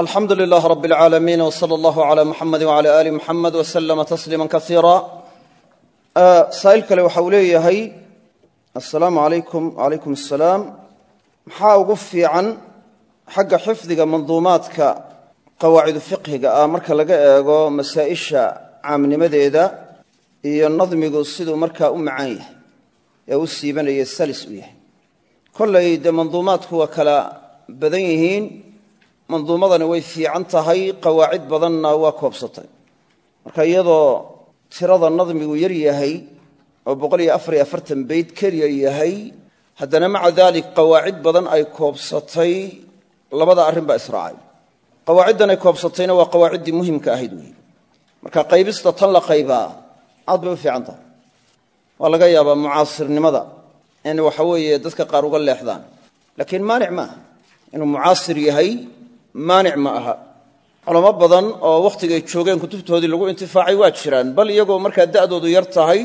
alxamdu lilaah rab اlcaalamiin wsala allahu cala muxamedi wcala ali muxamed waslama tasliima kaiira saa'il kale waxa uu leeyahay assalaamu calaykum wacalaykum assalaam maxaa ugu fiican xagga xifdiga manduumaadka qawaacidu fiqhiga ah marka laga eego masaa'isha caamnimadeeda iyo nadmigu siduu markaa u macaan yahay ee u siibanaya salis u yahay. Kollay dee manduumaadku kala badan manduumadani way fiican tahay qawaacid badanna waa koobsatay. Marka iyadoo tirada nadmigu yar yahay oo beyd keliya yahay haddana maca daalik qawaacid badan ay koobsatay labada arrin baa israacay. Qawaaciddan ay koobsatayna waa qawaaciddii muhimka ahayd weyi marka qaybista tan la qaybaa aad bay u fiican tahay. Waa laga yaabaa mucaasirnimada in waxa weeye dadka qaar uga leexdaan. Laakiin maanic maaha inuu mucaasir yahay maanic ma aha. Culamo badan oo wakhtigay joogeen kutubtoodii lagu intifaacay waa jiraan bal iyagoo markaa da'doodu yar tahay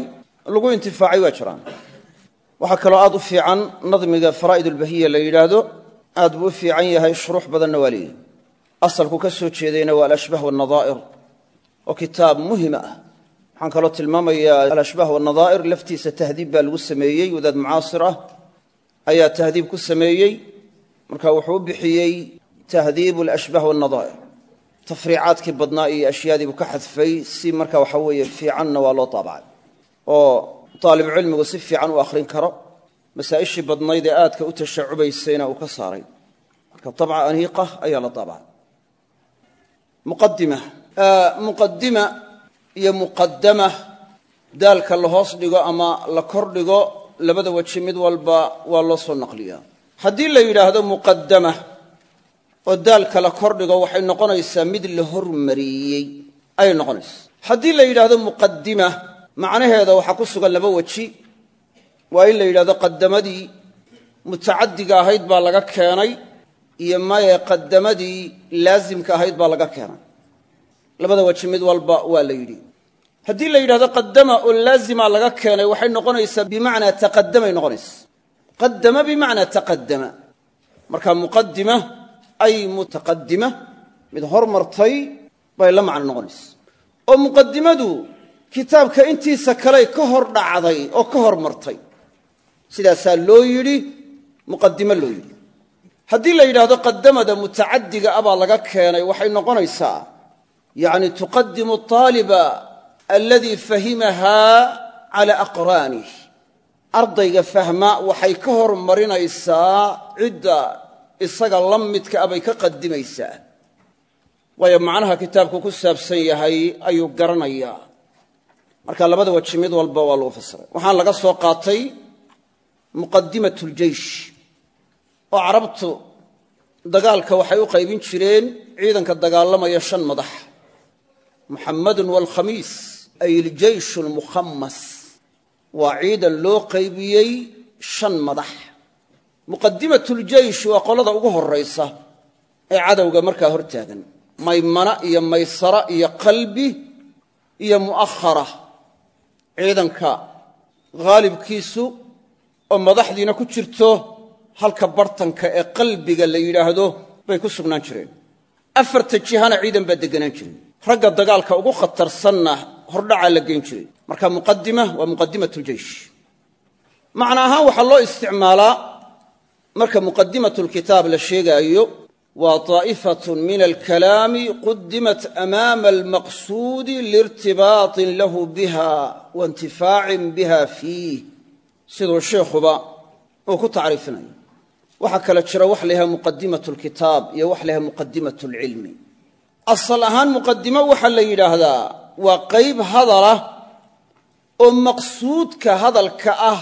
lagu intifaacay waa jiraan. Waxaa kaloo aad u fiican nadmiga faraa'id ulbahiya la yidhaahdo aad buu u fiican yahay shuruux badanna waa leeyahy asalku ka soo jeedayna waa alashbaah wannadaa'ir oo kitaab muhima ah. Waxaan kaloo tilmaamayaa alashbaah wannadaa'ir laftiisa tahdiib baa lagu sameeyey wadaad mucaasir ah ayaa tahdiib ku sameeyey. Marka wuxuu bixiyey tahdiibu alashbaah wannadaa'ir tafriicaadkii badnaa iyo ashyaadii buu ka xadfay si marka waxa weeye fiicanna waa loo taabacay oo taalibucilmigu si fiican u akhrin karo masaa'ishii badnayd ee aadka u tashacubaysayna uu ka saaray. Marka tabca aniiqa ayaa la taabacay muqadima muqadima iyo muqadama daalka la hoos dhigo ama la kor dhigo labada weji mid walba waa loo soo naqliyaa. Haddii la yidhaahdo muqadama oo daalka la kor dhigo waxay noqonaysaa mid la hormariyey. Ayay noqonaysaa. Haddii la yidhaahdo muqadima macnaheeda waxaa ku sugan laba weji. Waa in la yidhahdo qadamadii mutacadiga ahayd baa laga keenay iyo maye qadamadii laasimka ahayd baa laga keenay. Labada weji mid walba waa la yidhi. Haddii la yidhahdo qadama oo laazima laga keenay waxay noqonaysaa bimacnaa taqadamay noqonaysa. Qadama bimacnaa taqadama marka muqadima ay mutaqadima mid hormartay bay la macno noqonaysa oo muqadimadu kitaabka intiisa kaley ka hor dhacday oo ka hormartay sidaasaa loo yidhi muqadimo loo yidhi. Haddii la yidhaahdo qadamada mutacadiga abaa laga keenay waxay noqonaysaa yacni tuqadimu aaliba aladii fahimahaa cala aqraanih ardayga fahma waxay ka hormarinaysaa cidda isaga la midka bay ka qadimaysaa. Waayo macnaha kitaabku ku saabsan yahay ayuu garanayaa. Marka labada weji mid walba waa lagu fasiray waxaan laga soo qaatay muqadimat ljeish oo carabtu dagaalka waxay u qaybin jireen ciidanka dagaalamaya shan madax. Muxamadun waalkhamiis ay iljeish lmukhamas waa ciidan loo qaybiyey shan madax muqadimat ljeish waa qolada ugu horaysa ee cadowga markaa hor taagan maymana iyo maysara iyo qalbi iyo mu'ahara ciidanka haalibkiisu oo madaxdiina ku jirto halka bartanka ee qalbiga la yidhaahdo bay ku sugnaan jireen. Afarta jihana ciidan baa deganaan jiray. Ragga dagaalka ugu khatarsanna hordhacaa la geyn jiray. Marka muqadima waa muqadimat ljeish macna ahaan waxaa loo isticmaalaa marka muqadimat lkitaab la sheegaayo waa طaa'ifatun min alkalaami qudimat amaama almaqsuudi liirtibaaطin lahu biha waintifaacin biha fiih. Siduu sheikhuba uu ku tacriifinayo waxaa kale jira wax la yhaha muqadimat lkitaab wax la yhaha muqadimat lcilmi asal ahaan la yidhaahdaa waa qayb hadalah oo maqsuudka hadalka ah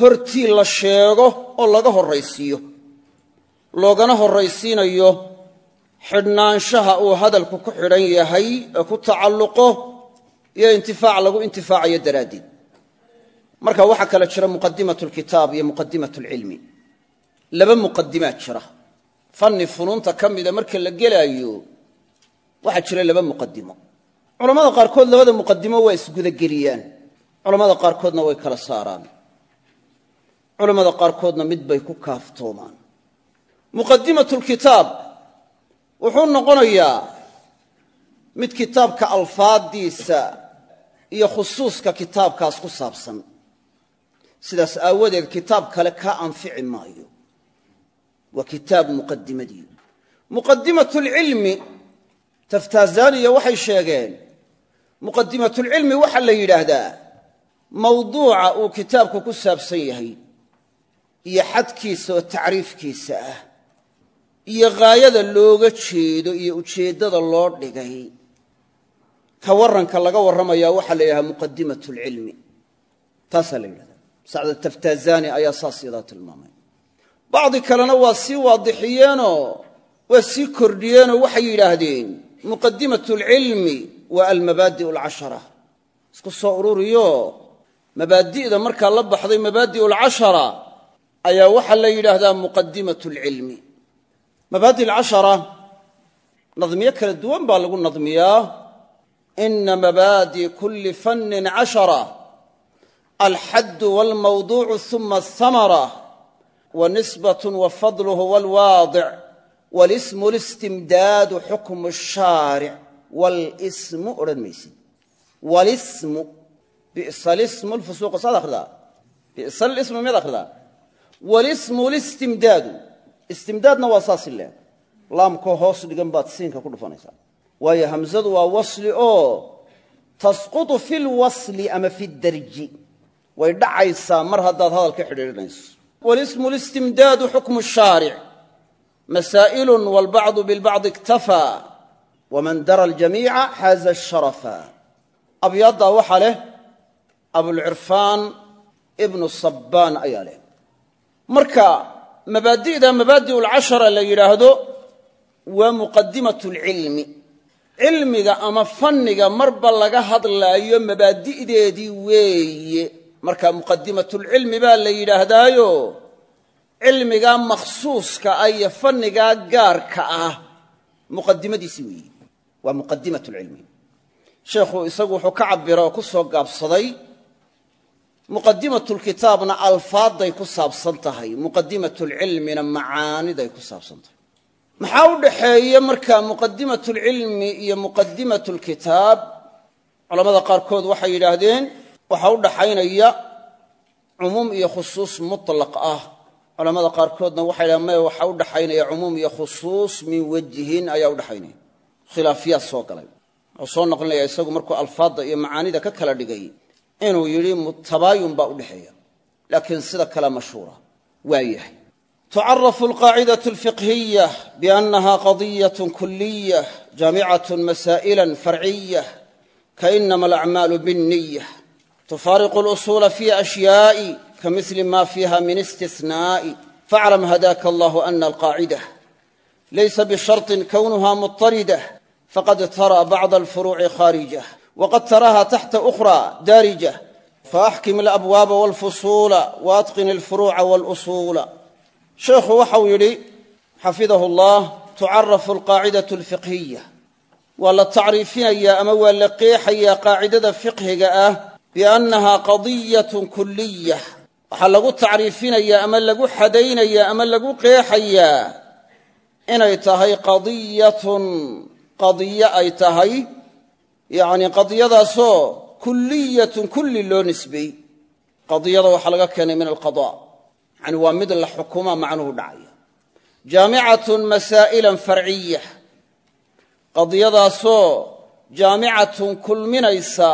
hortii la sheego oo laga horraysiiyo. Loogana horraysiinayo xidhnaanshaha uu hadalku ku xidhan yahay ee ku tacalluqo iyo intifaac lagu intifaacayo daraaddeed. Marka waxaa kale jira muqadimat lkitaab iyo muqadimat lcilmi laba muqadimaad jira. Fanni funuunta ka mida marka la gelaayo waxaa jira laba muqadimo culammada qaarkood labada muqadimo waa isgudageliyaan culammada qaarkoodna way kala saaraan culammada qaarkoodna mid bay ku kaaftoomaan. Muqadimat lkitaab wuxuu noqonayaa mid kitaabka alfaaddiisa iyo khusuuska kitaabkaas ku saabsan. Sidaas aawadeed kitaab kale kaa anfici maayo. Waa kitaab muqadimadii muqadimatulcilmi taftaazaniya waxay sheegeen muqadimatulcilmi waxaa la yidhaahdaa mawduuca uu kitaabku ku saabsan yahay iyo xadkiisa oo tacriifkiisa ah iyo ghaayada looga jeedo iyo ujeeddada loo dhigay. Ka warranka laga warramayaa waxaa la yidhahdaa muqadimatulcilmi taasaa la yidhahdaa. Sacda taftaazani ayaa saas yadaa tilmaamay. Bacdi kalena waa sii waadixiyeenoo waa sii kordhiyeenoo waxay yidhaahdeen muqadimatulcilmi waa almabaadi' alcashara isku soo ururiyo mabaadi'da markaa la baxday mabaadi' alcashara ayaa waxaa la yidhaahdaa muqadimat alcilmi. Mabaadi alcashara nadmiyo kala duwan baa lagu nadmiyaa. Ina mabaadi kulli fannin cashara. Alxaddu walmawduucu uma ahamara wa nisbatun wa fadluhu walwaadic walismu listimdaadu xukmu shaaric walismu odhan maysid. Walismu bisa lismu lfusuuqa saad akhridaa bisa lismu miyaad akhridaa walismu listimdaadu istimdaadna waa saasi leeg laamkoo hoos dhigan baad siinka ku dhufanaysaa. Waayo hamzadu waa wasli oo tasqutu fi lwasli ama fi darji. Way dhacaysaa mar haddaad hadalka xidhiidhinayso. Walismu listimdaadu xukmu shaaric. Masaa'ilun walbacdu bilbacdi iktafaa waman dara aljamiica xaaza sharafa. Abyaaddaa waxaa leh abulcirfaan ibnu sabbaan marka mabaadi'da mabaadi' alcashara la yidhaahdo waa muqadimat alcilmi cilmiga ama fanniga marba laga hadlaayo mabaadi'deedii weeye. Marka muqadimatulcilmi baa la yidhaahdaayo cilmigaa makhsuuska ah iyo fannigaa gaarka ah. Muqadimadiisii weeye. Waa muqadimat lcilmi sheekhu isagu wuxuu ka cabira oo ku soo gaabsaday muqadimatulkitaabna alfaadday ku saabsan tahay muqadimatulcilmina macaaniday ku saabsan tahay. Maxaa u dhaxeeya marka muqadimatulcilmi iyo muqadimatulkitaab culamada qaarkood waxay yidhaahdeen waxaa u dhaxaynaya cumuum iyo khusuus mutlaq ah. Culamada qaarkoodna waxay dhahdeen maya waxaa u dhaxaynaya cumuum iyo khusuus min wajihin ayaa u dhaxaynaya. Khilaafiyaad soo galay. Wuxuu soo noqlinaya isagu markuu alfaadda iyo macaanida ka kala dhigay inuu yidhi mutabaayun baa udhexeeya laakiin sida kale mashhuura waa yahay. Tucarafu alqaacidatu alfiqhiya biannaha qadiyatu kuliya jaamicatu masaa'ila farciya kainama alacmaalu binniya tufaariqu alusuula fii ashyaa'i ka mili ma fiiha min istisnaa'i. Faaclam hadaaka allahu ana alqaacida. Laysa bisharطin kownuha mutaridah faqad taraa bacda alfuruuci khaarijah wqad taraha taxta أkhra daarija faaxkim alabwaaba walfusuula waatqin alfuruuca walusuula sheekhu waxau yidhi xafidahu llah tucarafu alqaacidatu alfiqhiya waa la tacriifinayaa ama waa la qeexayaa qaacidada fiqhiga ah biannaha qadiyatun kuliya waxaa lagu tacriifinayaa ama lagu xadaynayaa ama lagu qeexayaa inay tahay qadiyatun qadiyo ay tahay yacni qadiyadaasoo kulliyatun kulli loo nisbeey qadiyada waxaa laga keenay min alqada. Yani waa mid la xukuma macnuhu dhacaya jaamicatun masaa'ilan farciya qadiyadaasoo jaamicatun kulminaysa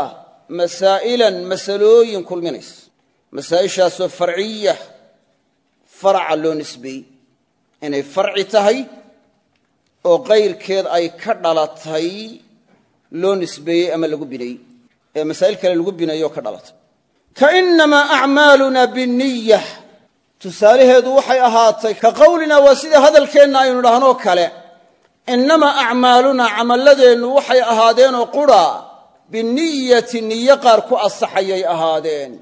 masaa'ilan masalooyin kulminaysa. Masaa'ishaasoo farciya faraca loo nisbeey inay farci tahay oo qayrkeed ay ka dhalatay loo nisbeeyey ama lagu binayey. Ee masaa'il kale lagu binayo ka dhalatay kainamaa acmaaluna binniya tusaalaheedu waxay ahaatay ka qowlina waa sida hadalkeenna aynu dhahnoo kale. Innamaa acmaalunaa camalladeennu waxay ahaadeenoo qura binniyati niyo qaar ku asaxayay ahaadeen.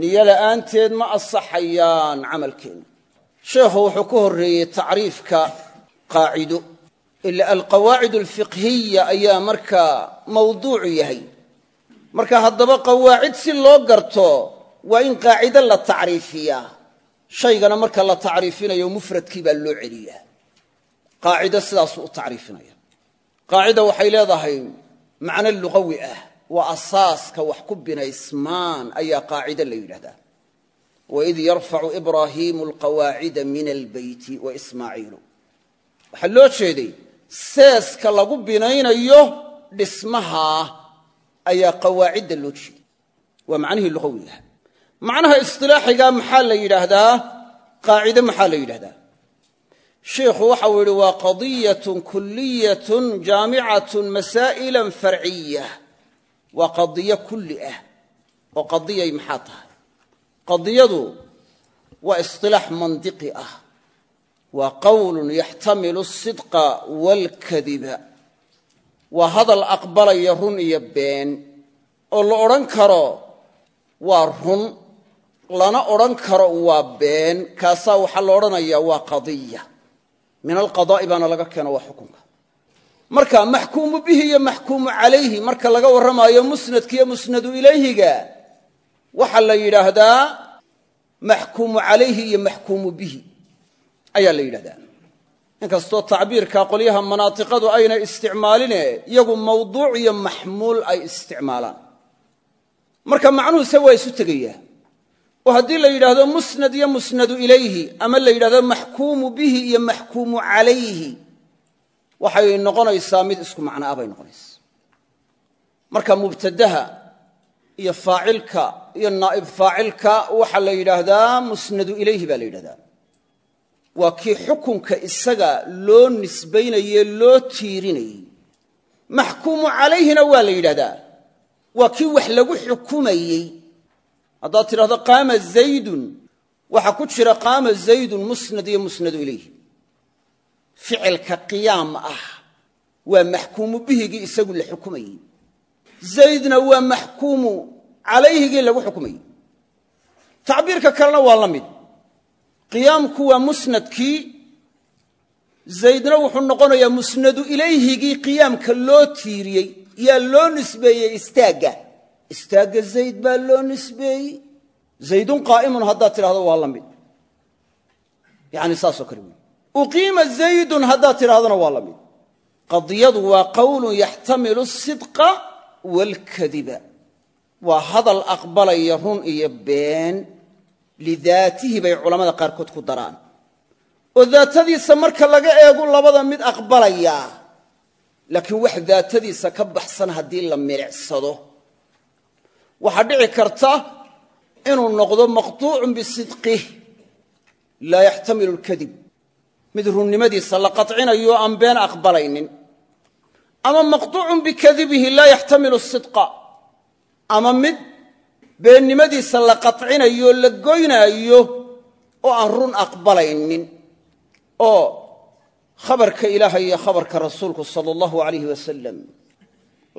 Niyo la'aanteed ma asaxayaan camalkeenna sheekhu wuxuu ka horreeyey tacriifka qaacido ila alqawaacid alfiqhiya ayaa markaa mawduucu yahay. Marka haddaba qawaacid si loo garto waa in qaacido la tacriifiyaa. Shaygana marka la tacriifinayo mufradkii baa loo celiyaa. Qaacido sidaasuu u tacriifinaya. Qaacida waxay leedahay macno luqawi ah. Waa asaaska wax ku binaysmaan ayaa qaacide la yidhahdaa seeska lagu binaynayo dhismahaa ayaa qawaacidda loo jeeday. Waa macnihii luqawiga ah macnaha isilaaxiga maxaa la yidhaahdaa qaacide maxaa la yidhahdaa? Sheikhu waxau yidhi waa qadiyatun kuliyatun jaamicatun masaa'ilan farciya. Waa qadiyo kulli ah oo qadiyay maxaa tahay? Qadiyadu waa isilaax mandiqi ah waa qowlun yaxtamilu asidqa waalkadiba waa hadal aqbalaya run iyo been. Oo la odhan karo waa run lana odhan karo waa been. Kaasaa waxaa la odhanayaa waa qadiya min alqadaa'i baana laga keeno waa xukunka. Marka maxkuumu bihi iyo maxkuumu calayhi marka laga warramaayo musnadka iyo musnadu ilayhiga waxaa la yidhaahdaa maxkuumu calayhi iyo maxkuumu bihi ayaa la yidhahdaa. Inkastoo tacbiirka qolyaha manaatiqadu ayna isticmaaline iyagu mawduuc iyo maxmuul ay isticmaalaan. Marka macnuhuse waa isu tegayaa. Oo haddii la yidhaahdo musnad iyo musnadu ilayhi ama la yidhahdo maxkuumu bihi iyo maxkuumu calayhi waxay noqonaysaa mid isku macno ah bay noqonaysaa. Marka mubtadaha iyo faacilka iyo naa'ib faacilka waxaa la yidhaahdaa musnadu ilayhi baa la yidhahdaa waa kii xukunka isaga loo nisbaynaye loo tiirinayey. Maxkuumu calayhina waa la yidhahdaa. Waa kii wax lagu xukumayey. Haddaad tidhahdo qaama zaydun waxaa ku jira qaama zaydun musnad iyo musnadu ilayhi. Ficilka qiyaam ah waa maxkuumu bihigii isagu la xukumayey. Zaydna waa maxkuumu calayhigii lagu xukumayey. Tacbiirka kalena waa la mid qiyaamku waa musnadkii. Zaydna wuxuu noqonayaa musnadu ilayhigii qiyaamka loo tiiriyey yaa loo nisbeeyey istaagga istaagga zayd baa loo nisbeeyey. Zaydun qaa'imun haddaad tidhahdo waa la mid. Saasoo kale wey uqiima zaydun haddaad tidhahdona waa la qadiyadu waa qowlun yaxtamilu asidqa waalkadiba waa hadal aqbalaya run iyo been lidaatihi bay culammada qaarkood ku daraan. oo daatadiisa marka laga eegu labada mid aqbalayaa laakiin wax daatadiisa ka baxsan haddii la milicsado waxaa dhici karta inuu noqdo maqtuucun bisidqih laa yaxtamilu lkadib mid runnimadiisa la qacinayo aan been aqbalaynin. Ama maqtuucun bikadibihi laa yaxtamilu sidqa. Ama mid beennimadiisa la qacinayo la goynaayo oo aan run aqbalaynin oo khabarka ilaahay iyo khabarka rasuulku sala allahu alayh wasalam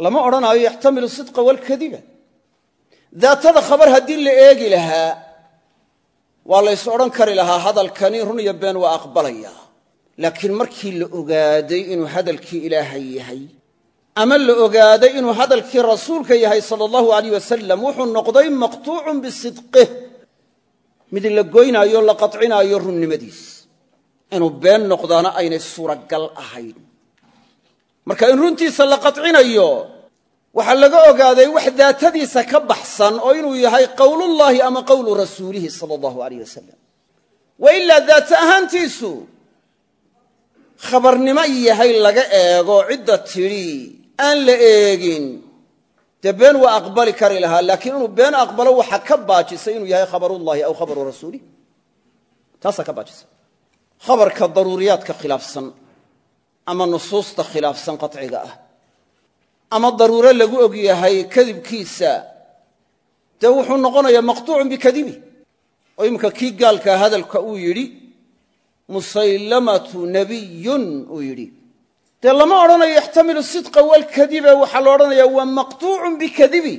lama odhanaayo yaxtamilu sidqa waalkadiba daatada khabar haddii la eegi lahaa waa lays odhan kari lahaa hadalkani run iyo been waa aqbalaya laakiin markii la ogaaday inuu hadalkii ilaahay yahay ama la ogaaday inuu hadalkii rasuulka yahay sala allahu alayh wasalam wuxuu noqday maqtuucun bisidqih. Mid la goynaayo la qacinaayo runnimadiis. Inuu been noqdaana aynay suuragal ahayn. Marka in runtiisa la qacinayo waxaa laga ogaaday wax daatadiisa ka baxsan oo inuu yahay qowlullaahi ama qowlu rasuulihi sala allahu alayh wasalam wa ilaa daata ahaantiisu khabarnimo yahay laga eego cidda tidhi aan la eegin. Dee been waa aqbali kari lahaa laakiin inuu been aqbalo waxa ka baajisay inuu yahay khabarullahi aw khabaru rasuulih taasaa ka baajisa khabarka daruuriyaadka khilaafsan ama nusuusta khilaafsan qaciga ah ama daruuro lagu og yahay kadibkiisa dee wuxuu noqonayaa maqtuucun bikadibi oo iminka kii gaalkaa hadalka uu yidhi musaylamatu nabiyun uu yidhi dee lama odhanayo yaxtamilu sidqa waalkadiba waxaa la odhanayaa waa maqtuucun bikadibi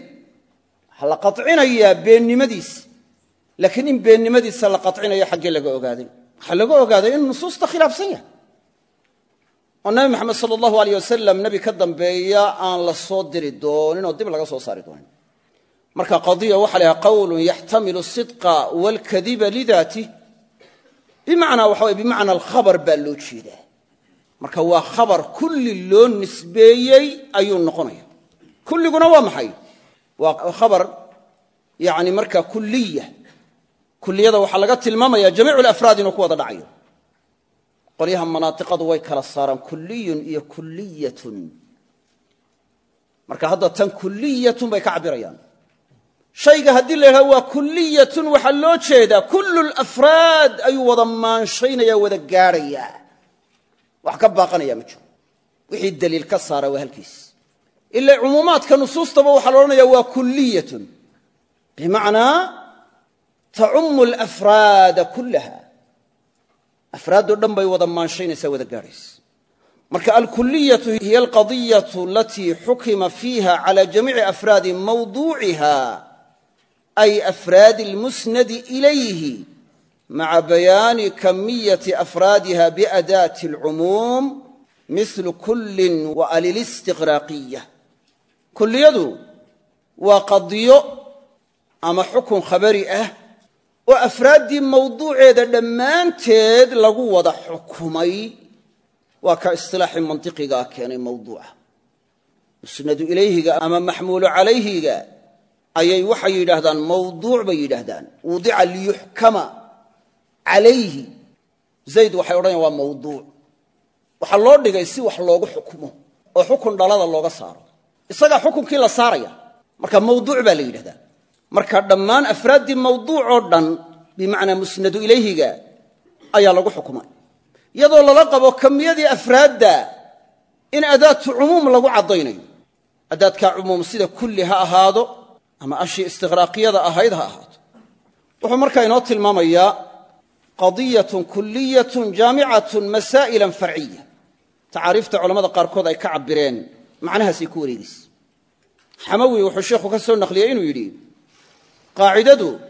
waxaa la qacinayaa beennimadiisa laakiin in beennimadiisa la qacinayo xaggee laga ogaaday waxaa laga ogaaday in nusuusta khilaafsan yahay. Oo nabi maxamed sala allahu aleyh wasalam nebi ka dambeeya aan la soo diri doonin oo dib laga soo saari doonin. Marka qadiya waxa la yhaha qowlun yaxtamilu sidqa waalkadiba lidaatih bimacnaa waxa weye bimacna alkhabar baa loo jeedaa marka waa khabar kulli loo nisbeeyey ayuu noqonaya kulliguna waa maxay? Waa khabar yani markaa kuliya kuliyada waxaa laga tilmaamaya jamiicu lafraad inuu ku wada dhacayo. Qolyaha manaatiqadu way kala saaraan kuliyun iyo kuliyatun marka hadda tan kuliyatun bay ka cabirayaan shayga haddii la waa kuliyatun waxaa loo jeedaa kullu lafraad ayuu wada maanshaynaya wada gaadhayaa wax ka baaqanaya ma jiro. Wixii daliil ka saara waa halkiis. Ila cumuumaadka nusuustaba waxaa la odhanaya waa kuliyatun bimacnaa tacumu alafraada kullaha. Afraaddoo dhan bay wada maanshaynaysaa wada gaadhaysa. Marka alkuliyatu hiya alqadiyatu alatii xukima fiiha cala jamiici afraadi mawduuciha ay afraadi almusnadi ilayhi maca bayaani kamiyati afraadiha biadaati alcumuum mihlu kullin wa alilistiqraaqiya kulliyadu waa qadiyo ama xukun khabari ah oo afraaddii mawduuceeda dhammaanteed lagu wada xukumay waa ka isilaaxii mantiqigaa keenay mawduuca musnadu ilayhiga ama maxmuulu calayhiga ayay waxay yidhaahdaan mawduuc bay yidhaahdaan wudica calayhi. Zayd waxay odhanayan waa mawduuc waxaa loo dhigay si wax loogu xukumo oo xukun dhalada looga saaro. Isagaa xukunkii la saaraya. Marka mawduuc baa la yidhahdaa. Marka dhammaan afraaddii mawduuc oo dhan bimacnaa musnadu ilayhiga ayaa lagu xukumay. Iyadoo lala qabo kamiyadii afraadda in adaatu cumuum lagu caddaynayo. Adaadkaa cumuum sida kulli ha ahaado ama ashii istiqraaqiyada ahayd ha ahaato. Wuxuu markaa inoo tilmaamayaa qadiyatun kuliyatun jaamicatun masaa'ilan farciya. Tacaariifta culamada qaarkood ay ka cabireen macnahaasay ku wareegaysa xamawi wuxuu sheikhu ka soo naqliyey inuu yidhi qaacidadu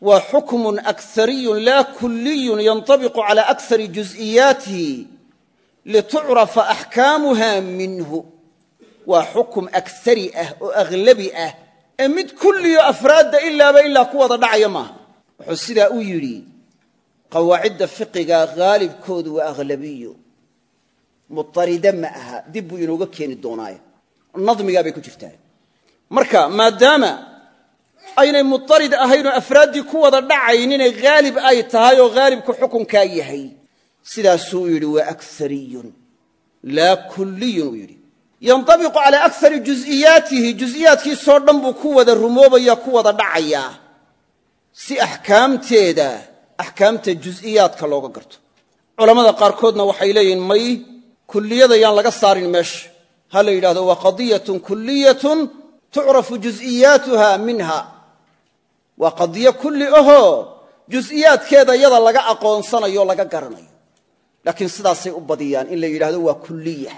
waa xukmun akariyun laa kuliyun yanطabiqu cala akari juز'iyaatihi litucrafa axkaamuha minhu. Waa xukum akari ah oo aghlabi ah ee mid kulliyo afraadda ilaaba ilaa qawaacidda fiqiga haalibkoodu waa aghlabiyo mutarida ma aha dib buu inooga keeni doonaaye nadmigaa bay ku jirtaa. Marka maadaama aynay mutarid ahayn oo afraaddii ku wada dhacaynine haalib ay tahay oo haalibku xukunkaa yahay sidaasuu yidhi waa akariyun laa kulliyun uu yidhi. Yantabiqu calaa akari juز'iyaatihi juز'iyaadkiisoo dhan buu ku wada rumoobaya ku wada dhacayaa. Si axkaamteeda axkaamta juز'iyaadka looga garto. Culammada qaarkoodna waxay leeyihiin may kulliyada yaan laga saarin meesha. Ha la yidhahdo waa qadiyatun kuliyatun tucrafu juز'iyaatuha minha. Waa qadiyo kulli ahoo jus'iyaadkeeda yada laga aqoonsanayo laga garanayo. Laakiin sidaasay u badiyaan in la yidhahdo waa kulliya.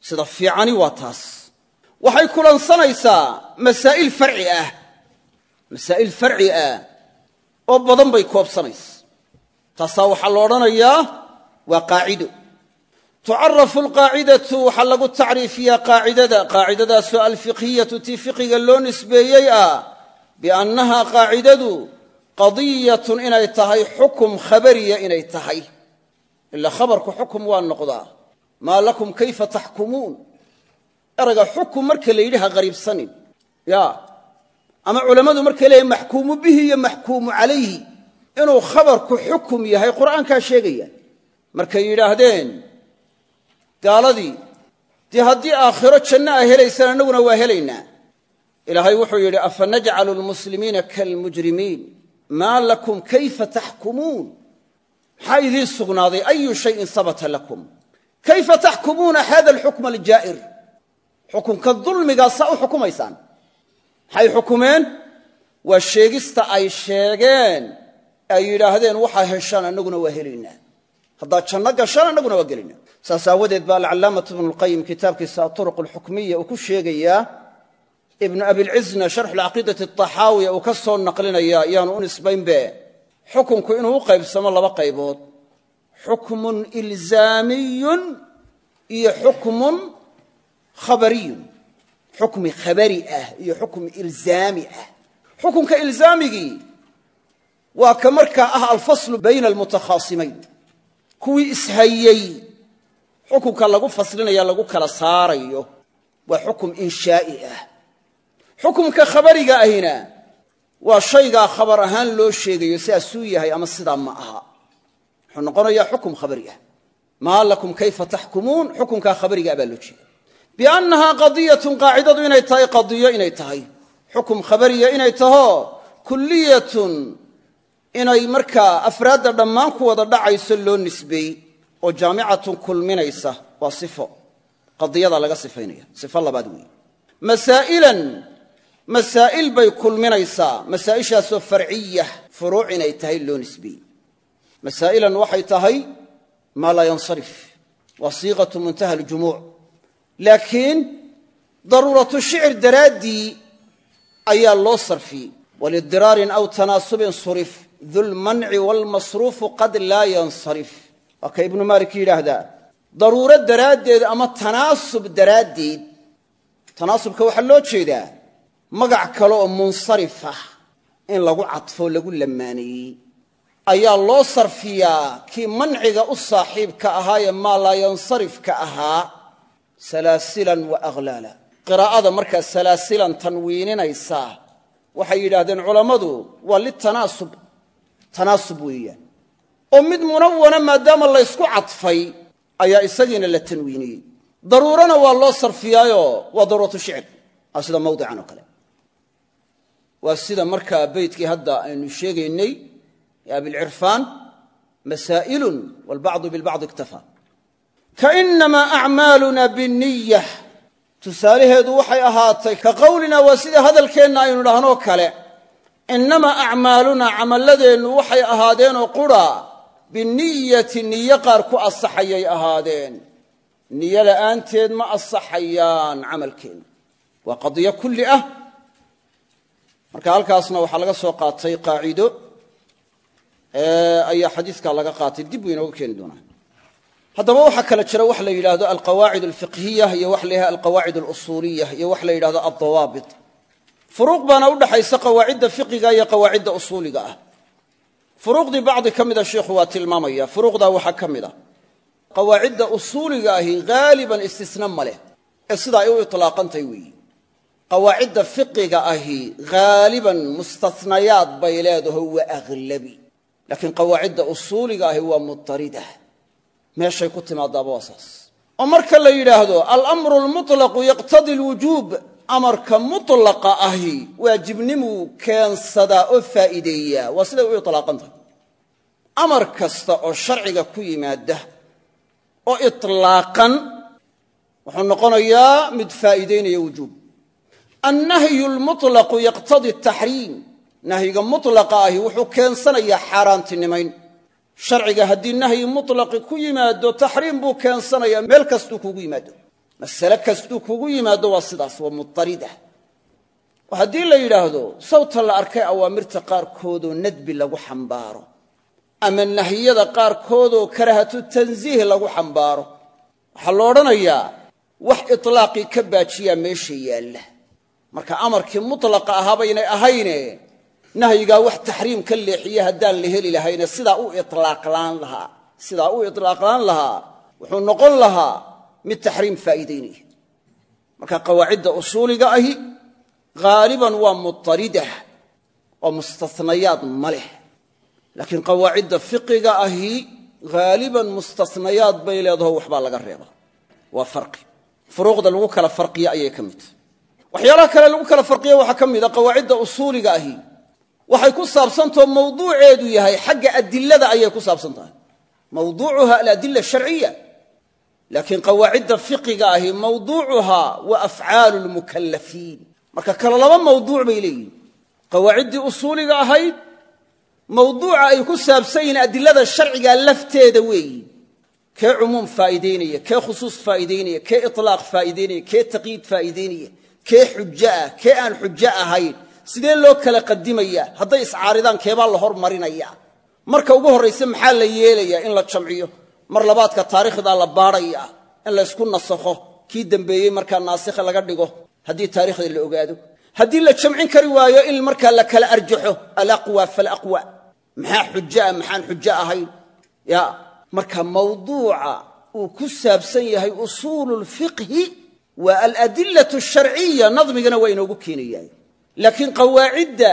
Sida fiicani waa taas. Waxay kulansanaysaa masaa'il farci ah. Masaa'il farci ah oo badan bay koobsanaysa. Taasaa waxaa la odhanayaa waa qaacido. Tucarafu alqaacidatu waxaa lagu tacriifiyaa qaacidada. Qaacidadaasoo alfiqhiyatu tii fiqiga loo nisbeeyey ah biannaha qaacidadu qadiyatun inay tahay xukum khabariya inay tahay. Ila khabarku xukum waa noqdaa. Maa lakum kayfa taxkumuun erayga xukum marka la qariibsanin. Ya ama culammadu markay leeyahy maxkuumu bihi iyo maxkuumu calayhi. Inuu khabarku xukum yahay qur'aankaa sheegaya. Markay yidhaahdeen gaaladii dee haddii aakhiro janno a helaysaan annaguna waa helaynaa. Ilaahay wuxuu yidhi afa najcalu lmuslimiina kalmujrimiin? Maa lakum kayfa taxkumuun? Maxaa idiin sugnaaday? Ayu shayin sabata lakum. Kayfa taxkumuuna hada alxukma aljaa'ir? Xukunka dulmigaasaa u xukumaysaan maxay xukumeen? Waa sheegista ay sheegeen ay yidhaahdeen waxaa heshaan annaguna waa helaynaa haddaad janno gashaan annaguna waa gelaynaa saas aawadeed baa alcallaamatu ibnu lqayim kitaabkiisa aturuq alxukmiya uu ku sheegayaa. Ibnu abilcizna sharxu lcaqiidati axaawiya uu ka soo naqlinaya yaanu u nisbaynbe. Xukunku inuu u qaybsamo laba qaybood. Xukmun ilzaamiyun iyo xukmun khabariyun xukmi khabari ah iyo xukmi ilzaami ah. Xukunka ilzaamigii waa ka markaa ah alfaslu bayna almutakhaasimayn. Kuwii ishayey xukunka lagu faslinaya lagu kala saarayo waa xukum inshaa'i ah. Xukumka khabariga ahina waa shaygaa khabar ahaan loo sheegayo sidaasuu yahay ama sidaa ma aha. Wuxuu noqonayaa xukum khabari ah. Maa lakum kayfa taxkumuun xukunkaa khabariga baa loo jeeda biannahaa qadiyatun qaacidadu inay tahay qadiyo inay tahay. Xukum khabariya inay taho kulliyatun inay markaa afraadda dhammaan ku wada dhacayso loo nisbeey oo jaamicatun kulminaysa waa sifo. Qadiyada laga sifaynaya sifo labaad weeye masaa'ilan masaa'il bay kulminaysaa masaa'ishaasoo farciya furuuc inay tahay loo nisbeeyey masaa'ilan waxay tahay maa laa yansarif. Waa muntaha aljumuuc laakiin daruuratu shicir daraaddii ayaa loo sarfiyey. walidiraarin aw tanaasubin surif dulmanci waalmasruufu qad laa yansarif. Waa ka ibnu maalik yidhaahdaa daruuro daraaddeed ama tanaasub daraaddeed tanaasubka waxaa loo jeedaa magac kale oo munsarif ah in lagu cadfo lagu lamaaneeyey ayaa loo sarfiyaa kii manciga u saaxiibka ahaayee maa laa yansarifka ahaa salaasilan wa aghlaala. Qiraa'ada markaa salaasilan tanwiininaysaa waxay yidhaahdeen culammadu waa litanaasub tanaasub weeyaan. Oo mid munawana maadaama laysku cadfay ayaa isagiina la tanwiiniyey. Daruurana waa loo sarfiyaayoo waa daruuratu shicr aa sida mawdican oo kale. Waa sida markaa beytkii hadda aynu sheegaynay ee abilcirfaan masaa'ilun waalbacdu bilbacdi iktafaa kainamaa acmaaluna binniya tusaalaheedu waxay ahaatay ka qowlina waa sida hadalkeenna aynu dhahnoo kale. Innamaa acmaalunaa camalladeennu waxay ahaadeenoo qura biniyati niyo qaar ku asaxayay ahaadeen. Niyo la'aanteed ma asaxayaan camalkeennu. Waa qadiyo kulli ah. Marka halkaasna waxaa laga soo qaatay qaacido ayaa xadiiska laga qaatay dib buu inooga keeni haddaba waxaa kale jira wax la yidhaahdo alqawaacid alfiqhiya iyo wax la alqawaacid alusuuliya iyo wax la yidhahdo aldawaabit furuuq baana u dhaxaysa qawaacidda fiqiga iyo qawaacidda usuuliga ah. Furuuqdii bacdi ka mida sheikhu waa tilmaamaya furuuqdaa waxaa ka mid a qawaacidda usuuliga ahi haaliban istisna ma leh. Ee sidaa ay u itlaaqantahay weeyi. Qawaacidda fiqiga ahi haaliban mustasnayaad bay leedaho waa aghlabi. Laakiin qawaacidda usuuliga ahi waa mutarida meeshay ku timaadaaba waa oo marka la yidhaahdo alamru lmutlaqu yaqtadi lwujuub amarka mutlaqa ahi waajibnimuu keensadaa oo faa'iideeyaa waa siday u itlaaqan tahay. Amar kasta oo sharciga ku yimaada oo itlaaqan wuxuu noqonayaa mid faa'iideynaya wujuub. Annahyu lmutlaqu yaqtadi taxriim nahyiga mutlaqa ahi wuxuu keensanayaa xaaraantinimayn sharciga haddii nahyi mutlaqi ku yimaado taxriim buu keensanayaa meel kastuu kugu yimaado. Masale kastuu kugu yimaado waa sidaas waa mutarida oo haddii la yidhaahdo sawta la arkay awaamirta qaarkoodoo nadbi lagu xambaaro ama nahiyada qaarkoodoo karahatu tansiih lagu xambaaro waxaa la odhanayaa wax itlaaqii ka baajiyaa meesha yaalla. Marka amarkii mutlaqa ahaabaynay ahayne nahyigaa wax taxriim ka leexiye haddaan la heli lahayne sidaa u ilaaqlaan lahaa. Sidaa u itlaaqlaan lahaa wuxuu noqon lahaa mid taxriim faa'iidaynaya marka qawaacidda usuuliga ahi haaliban waa mutarida oo mustasnayaad ma leh. Laakiin fiqiga ahi haaliban mustasnayaad bay leedaho waxbaa laga reeba. Waa farqi. Furuuqda lagu kala farqiya ayay ka waxyaalaha kale lagu kala farqiya waxaa ka mid a qawaacidda ahi waxay ku saabsantao mawduuceedu yahay xagga adilada ayay ku saabsan tahay mawduucuha aladila sharciya. Laakiin qawaacidda fiqiga ahi mawduucuhaa wa afcaalu lmukallafiin marka kale laba mawduuc bay leeyihiin qawaaciddii usuuliga ahayd mawduuca ay ku saabsan adilada sharciga lafteeda weeyi. Kee cumuum faa'iidaynaya kee khusuus faa'iidaynaya kee itlaaq faa'iidaynaya kee taqyiid faa'iidaynaya kee xujo ah kee aan xujo ahayn sidee loo kala qadimaya? Hadday iscaaridaan keebaa la hormarinaya. Marka ugu horrayse maxaa la yeelayaa in la jamciyo? Mar labaadka taariikhdaa la baadhaya in laysku nasakho. Kii dembeeyey markaa naasikha laga dhigo haddii taarikhda la ogaado. Haddii la jamcin kari waayo in markaa la kala arjaxo alaqwa falaqwa maxaa xujo ah maxaan xujo ahayn? Ya marka mawduuca uu ku saabsan yahay usuulu lfiqhi waa aladillatu asharciya nadmigana waa inoogu keenayaa laakiin qawaacidda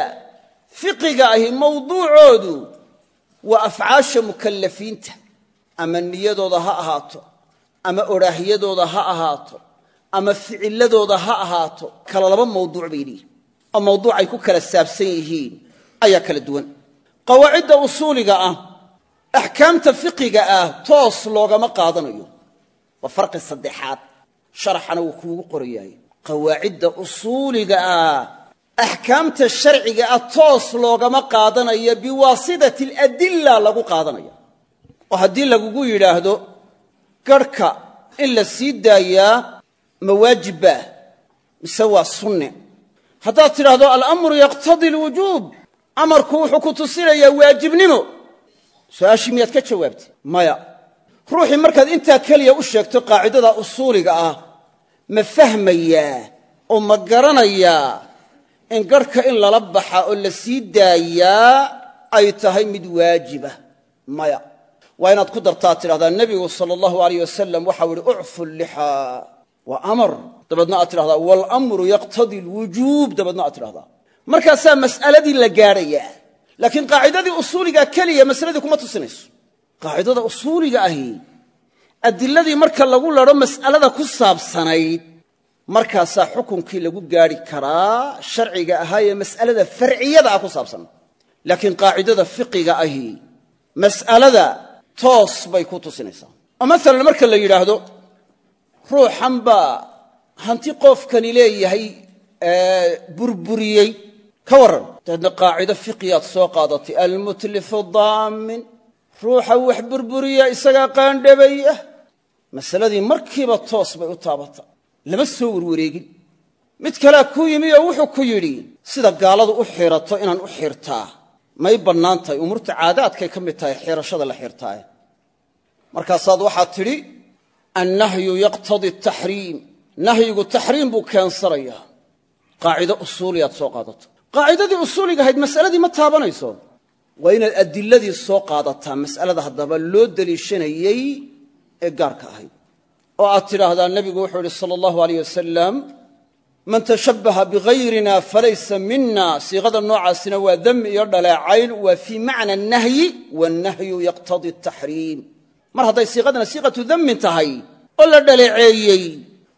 fiqiga ahi mawduucoodu waa afcaasha mukallafiinta. Ama niyadooda ha ahaato ama odhaahyadooda ha ahaato ama ficiladooda ha ahaato kala laba mawduuc bay leeyihiin oo mawduucay ku kala saabsan yihiin ayaa kala duwan. Qawaacidda usuuliga ah axkaamta fiqiga ah toos loogama qaadanayo. Waa farqi saddexaad. Sharaxana wuu axkaamta sharciga ah toos loogama qaadanayo biwaasitati aladilla lagu qaadanaya oo haddii lagugu yidhaahdo garhka in la sii daayaa ma waajibbaah mise waa sunne? Haddaad tidhaahdo alamru yaqtadii alwujuub amarku wuxuu ku tusinayaa waajibnimo. Su'aashii miyaad ka jawaabtay? Maya. Ruuxii markaad intaa keliya u sheegto qaacidada usuuliga ah ma fahmayaa oo ma garanayaa in garhka in lala baxa oo la sii daayaa ay tahay mid waajiba maya. Waa inaad ku dartaad tidhahdaa nebigu sala allahu alayh wasalam waxau ihi ucfu lixaa waa amar. Dabeedna aad tidhahdaa waalamru yaqtadii alwujuub. Dabeedna aad tidhahdaa markaasaa mas'aladii la gaadhayaa laakiin qaacidadii usuuliga keliya masaladii kuma tusinayso. Qaacidada usuuliga ahi adiladii marka lagu ladho mas'alada ku saabsanayd markaasaa xukunkii lagu gaadhi karaa sharciga ahaa ee mas'alada farciyada ah ku saabsan. Laakiin qaacidada fiqiga ahi mas'alada toos bay ku tusinaysaa. Oo maalan marka la yidhaahdo ruuxan baa hanti qofkani leeyahay burburiyey ka warran. Dabeedna qaacido fiqiyaad soo qaadatay. Almutlifu daamin. Ruuxa wax burburiya isagaa qaandhabay ah. Masaladii markiiba toos bay u taabata lama soo warwareegin. Mid kalea ku yimi oo wuxuu ku yidhi sida gaaladu u xirato inaan u xirtaa may bannaan tahay umuurta caadaadkay ka mid tahay xirashada la xirtaaye markaasaad waxaad tidhi annahyu yaqtadii taxriim nahyigu taxriim buu keensanayaa qaacido usuuliyaad soo qaadato. Qaacidadii usuuliga ahayd masaladii ma taabanayso. Waa inaad adiladii soo qaadataa mas'alada haddaba loo deliishanayey ee gaarka ahayd oo aad tidhaahdaa nebigu wuxuu idhi sala allahu aleyh wasalam man tashabbaha bigayrina falaysa mina siiqada noocaasina waa dami iyo dhaleecayn waa fii macna nahyi wannahyu yaqtadii taxriim mar hadday siiqadana siiqatu damin tahay oo la dhaleeceeyey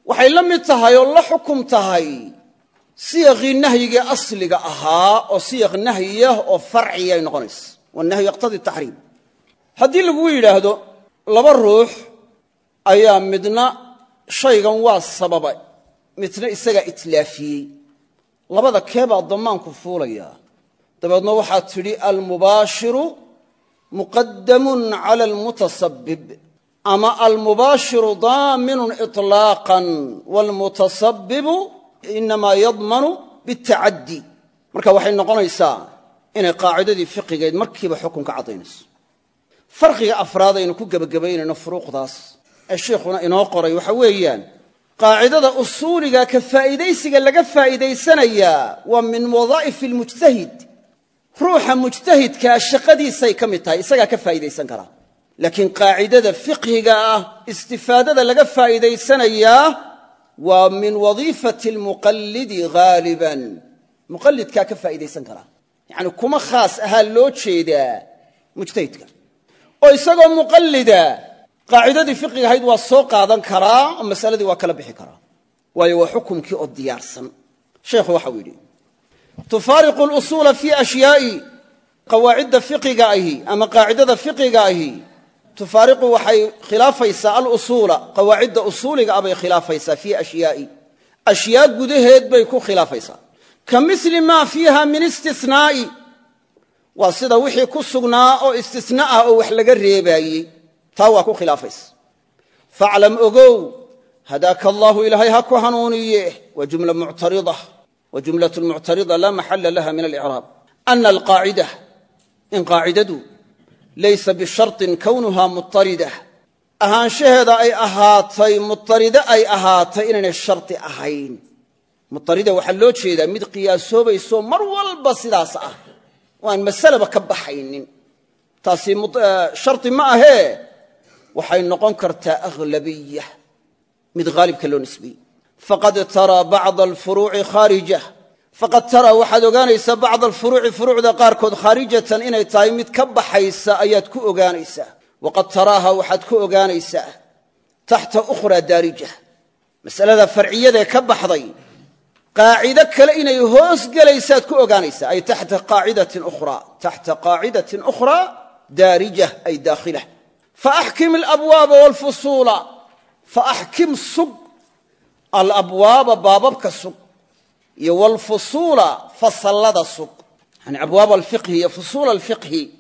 waxay la mid tahay oo la xukum tahay. Siyaqii nahyigii asliga ahaa oo siyaq nahyiyah oo farciyay noqonaysa wannahyu yaqtadii taxriim haddii lagugu yidhaahdo laba ruux ayaa midna shaygan waa sababay midna isagaa itlaafiyey. Labada keebaa damaanku fuulayaa dabeedna waxaad tidhi almubaashiru muqadamun cala almutasabib ama almubaashiru daaminun iطlaaqan waalmutasabibu inamaa yadmanu bitacaddi marka waxay noqonaysaa inay qaacidadii fiqigeed markiiba xukunka caddaynayso. Farqiga afraad aynu ku gebagabaynayno furuuqdaas ee sheikhuna inoo qoray waxa weeyaan qaacidada usuuliga ka faa'iidaysiga laga faa'iidaysanayaa waa min wadaa'ifi almujtahid. Ruuxa mujtahidkaa shaqadiisay ka mid tahay isagaa ka faa'iidaysan karaa laakiin qaacidada fiqhiga ah istifaadada laga faa'iidaysanayaa waa min wadiifati almuqallidi haaliban muqallidkaa ka faa'iidaysan karaa yacani kuma khaas ahaa loo jeedaa mujtahidka. Oo isagoo muqallida qaacidadii fiqiga ahayd waa soo qaadan karaa oo masaladii waa kala bixi karaa. Waayo waa xukumkii oo diyaarsan. Sheekhu waxau yidhi tufaariqu lusuula fii ashyaa'i qawaacidda fiqiga ahi ama qaacidada fiqiga ahi tufaariqu waxay khilaafaysaa alusuula qawaacidda usuuliga ah khilaafaysaa fii ashyaa'i. Ashyaa gudaheed bay ku khilaafaysaa. Ka mili maa fiiha min istisnaa'i. Waa sida wixii ku sugnaa oo istisna ah oo wax laga reebaayey taa waa ku khilaafaysa. Faclam ogow hadaaka allaahu ilaahay ha ku hanuuniye. Waa jumla muctarida wa jumlat muctarida laa maxalla laha min alicraab ana alqaacida in qaacidadu laysa bisharطin kownuha mutarida ahaanshaheeda ay ahaatay mutaride ay ahaatay inaynay shardi ahayn. Mutarida waxaa loo jeedaa mid qiyaasoobayso mar walba sidaas ah. Oo masalaba ka baxaynin. Taasi shardi ma ahee waxay noqon kartaa aghlabiya mid haalibka loo nisbeeyey. Faqad taraa bacda alfuruuci khaarija faqad taraa waxaad ogaanaysaa bacda alfuruuci furuucda qaarkood khaarijatan inay tahay mid ka baxaysa ayaad ku ogaanaysaa. Waqad taraaha waxaad ku ogaanaysaa taxta ukhraa daarija masalada farciyadae ka baxday qaacido kale inay hoos gelaysaad ku ogaanaysaa. Ay taxta qaacidatin ukhraa taxta qaacidatin ukhraa daarija ay daakhila faaxkim alabwaaba walfusuula faaxkim sug alabwaaba baababka sug iyo walfusuula fasallada sug yani abwaab alfiqhi iyo fusuula alfiqhi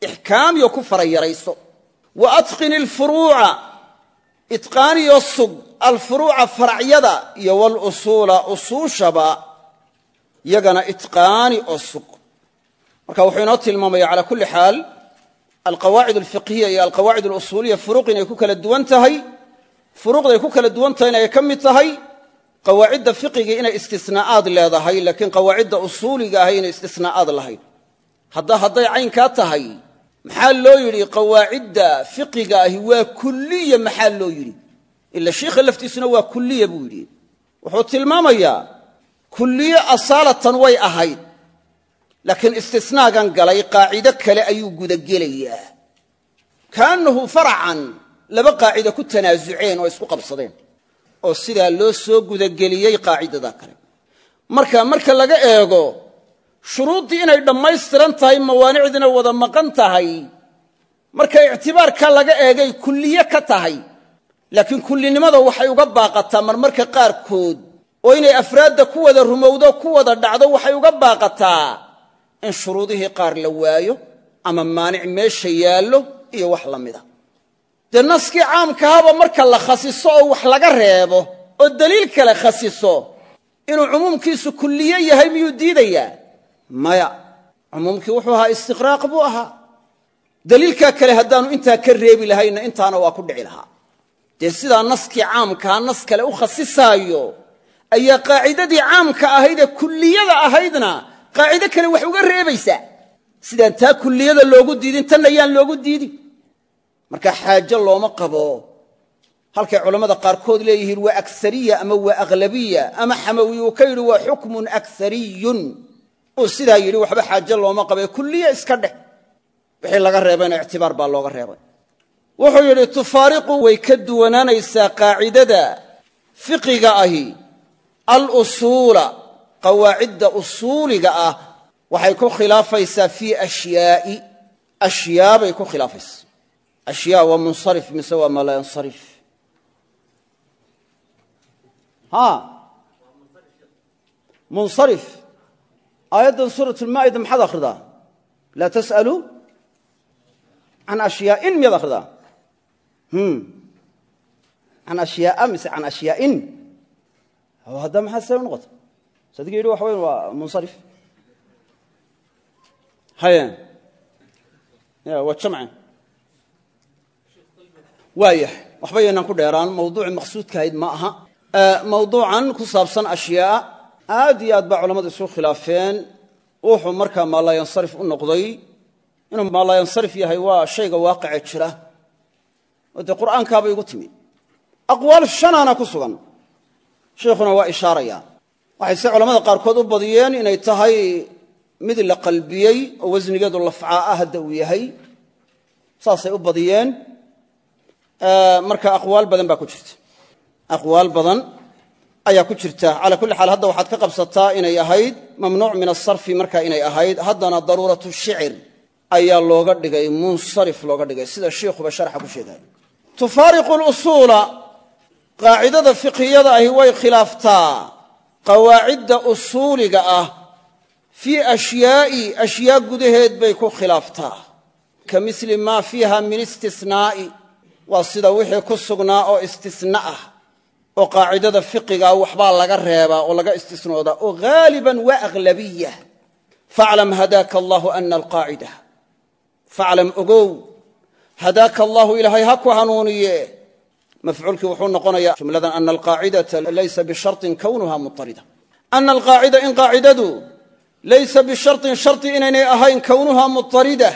ixkaamiyo ku farayarayso wa atqin ilfuruuca itqaaniyo sug alfuruuca faracyada iyo walusuula usuushaba yagana itqaani oo alqawaacid alfiqhiya iyo alqawaacid alusuuliya furuuq inay ku kala duwan tahay furuuqday ku kala duwan tahay inay ka mid tahay qawaacidda fiqiga inay istisnaa'aad leedahay laakiin qawaacidda usuuliga ahay inay istisnaa'aad lahayd. Hadda hadday caynkaa tahay maxaa loo yidhi qawaacidda fiqiga ahi waa kulliya maxaa loo yidhi? Ila shiikha laftiisuna waa kulliya buu yidhi. Wuxuu tilmaamayaa kulliye asaalatan way ahayd laakiin istisnaagan galay qaacido kale ayuu gudagelayaa. Kaannahu faracan laba qaacido ku tanaasuceen oo isku qabsadeen oo sidaa loo soo gudageliyey qaacidada kale. Marka marka laga eego shuruuddii inay dhammaystiran tahay mawaanicdiina wada maqan tahay. Marka ictibaarka laga eegay kulliye ka tahay. Laakiin kullinimada waxay uga baaqataa marmarka qaarkood oo inay afraadda ku wada rumowdo ku wada dhacdo waxay uga baaqataa in shuruudihii qaar la waayo ama maanic meesha yaallo iyo wax la mida. Dee naskii caamkahaba marka la khasiso oo wax laga reebo oo daliil kale khasiso inuu cumuumkiisu kulliye yahay miyuu diidayaa? Maya cumuumkii wuxuu ahaa istiqraaq buu ahaa. Daliilkaa kale haddaanu intaa ka reebi lahayna intaana waa ku dhici lahaa. Dee sidaa naskii caamkaa nas kale u khasisaayo ayaa qaacidadii caamka ahaydee kulliyada ahaydna qaacido kale wax uga reebaysaa sidaan taa kulliyada loogu diidin tanna yaan loogu diidin. Marka xaajo looma qabo. Halkay culammada qaarkood leeyihiin waa agsariya ama waa aghlabiya ama xamawi uu ka yidhi waa xukmun agsariyun uu sidaa yidhi waxba xaajo looma qabae kulliya iska dheh. Wixii laga reebayna ictibaar baa looga reebay. Wuxuu yidhi tufaariqu way ka duwanaanaysaa qaacidada fiqiga ahi. Alusuula qawaacidda usuuliga ah waxay ku khilaafaysaa fii ashyaa'i ashyaabay ku khilaafaysaa. Ashyaa waa munsarif mise waa maa laa yansarif? Munsarif. Aayaddan suurat lmaa'ida maxaad akhridaa? Laa tas'aluu can ashyaain miyaad akhridaa? Can ashyaaa mise can ashyaain? Hadda maxaa see noqota sadiga yidhi waxa weyn waa munsarif. Haye ya waa jamce waayah waxba yaynaan ku dheeraan. Mawduucii maqsuudkahayd ma aha. Mawduucan ku saabsan ashyaa aad iyo aad baa culammadu isu khilaafeen. Wuxuu markaa maalayansarif u noqday. Inuu maalayansarif yahay waa shayga waaqice jira. Oo dee qur'aankaabay igu timi. Aqwaal shanaana ku sugan. Sheikhuna waa ishaaraya waxay se culamada qaarkood u badiyeen inay tahay mid la qalbiyey oo wasnigeedu lafcaa ah uu yahay. Saasay u badiyeen. Marka aqwaal badan baa ku jirta. Aqwaal badan ayaa ku jirta. Calaa kulli xaal hadda waxaad ka qabsataa inay ahayd mamnuuc min asarfi marka inay ahayd. Haddana daruuratu shicir ayaa looga dhigay munsarif looga dhigay. Sida shiikhuba sharxa ku sheegay. Tufaariqu lusuula qaacidada fiqhiyada ahi way khilaaftaa qawaacidda usuuliga ah fii ashyaa'i ashyaa gudaheed bay ku khilaaftaa. Ka mili maa fiiha min istisnaa'i waa sida wixii ku sugnaa oo istisna ah oo qaacidada fiqigaa waxbaa laga reebaa oo laga istisnoodaa oo haaliban waa aghlabiya faclam hadaaka allaahu ana alqaacida. Faclam ogow hadaaka allaahu ilaahay ha ku hanuuniye mafcuulkii wuxuu noqonaya jumladan ana alqaacidata laysa bisharطin kownuha muarida ana alqaacida in qaacidadu laysa bisharطin shardi inaynay ahayn kownuhaa muarida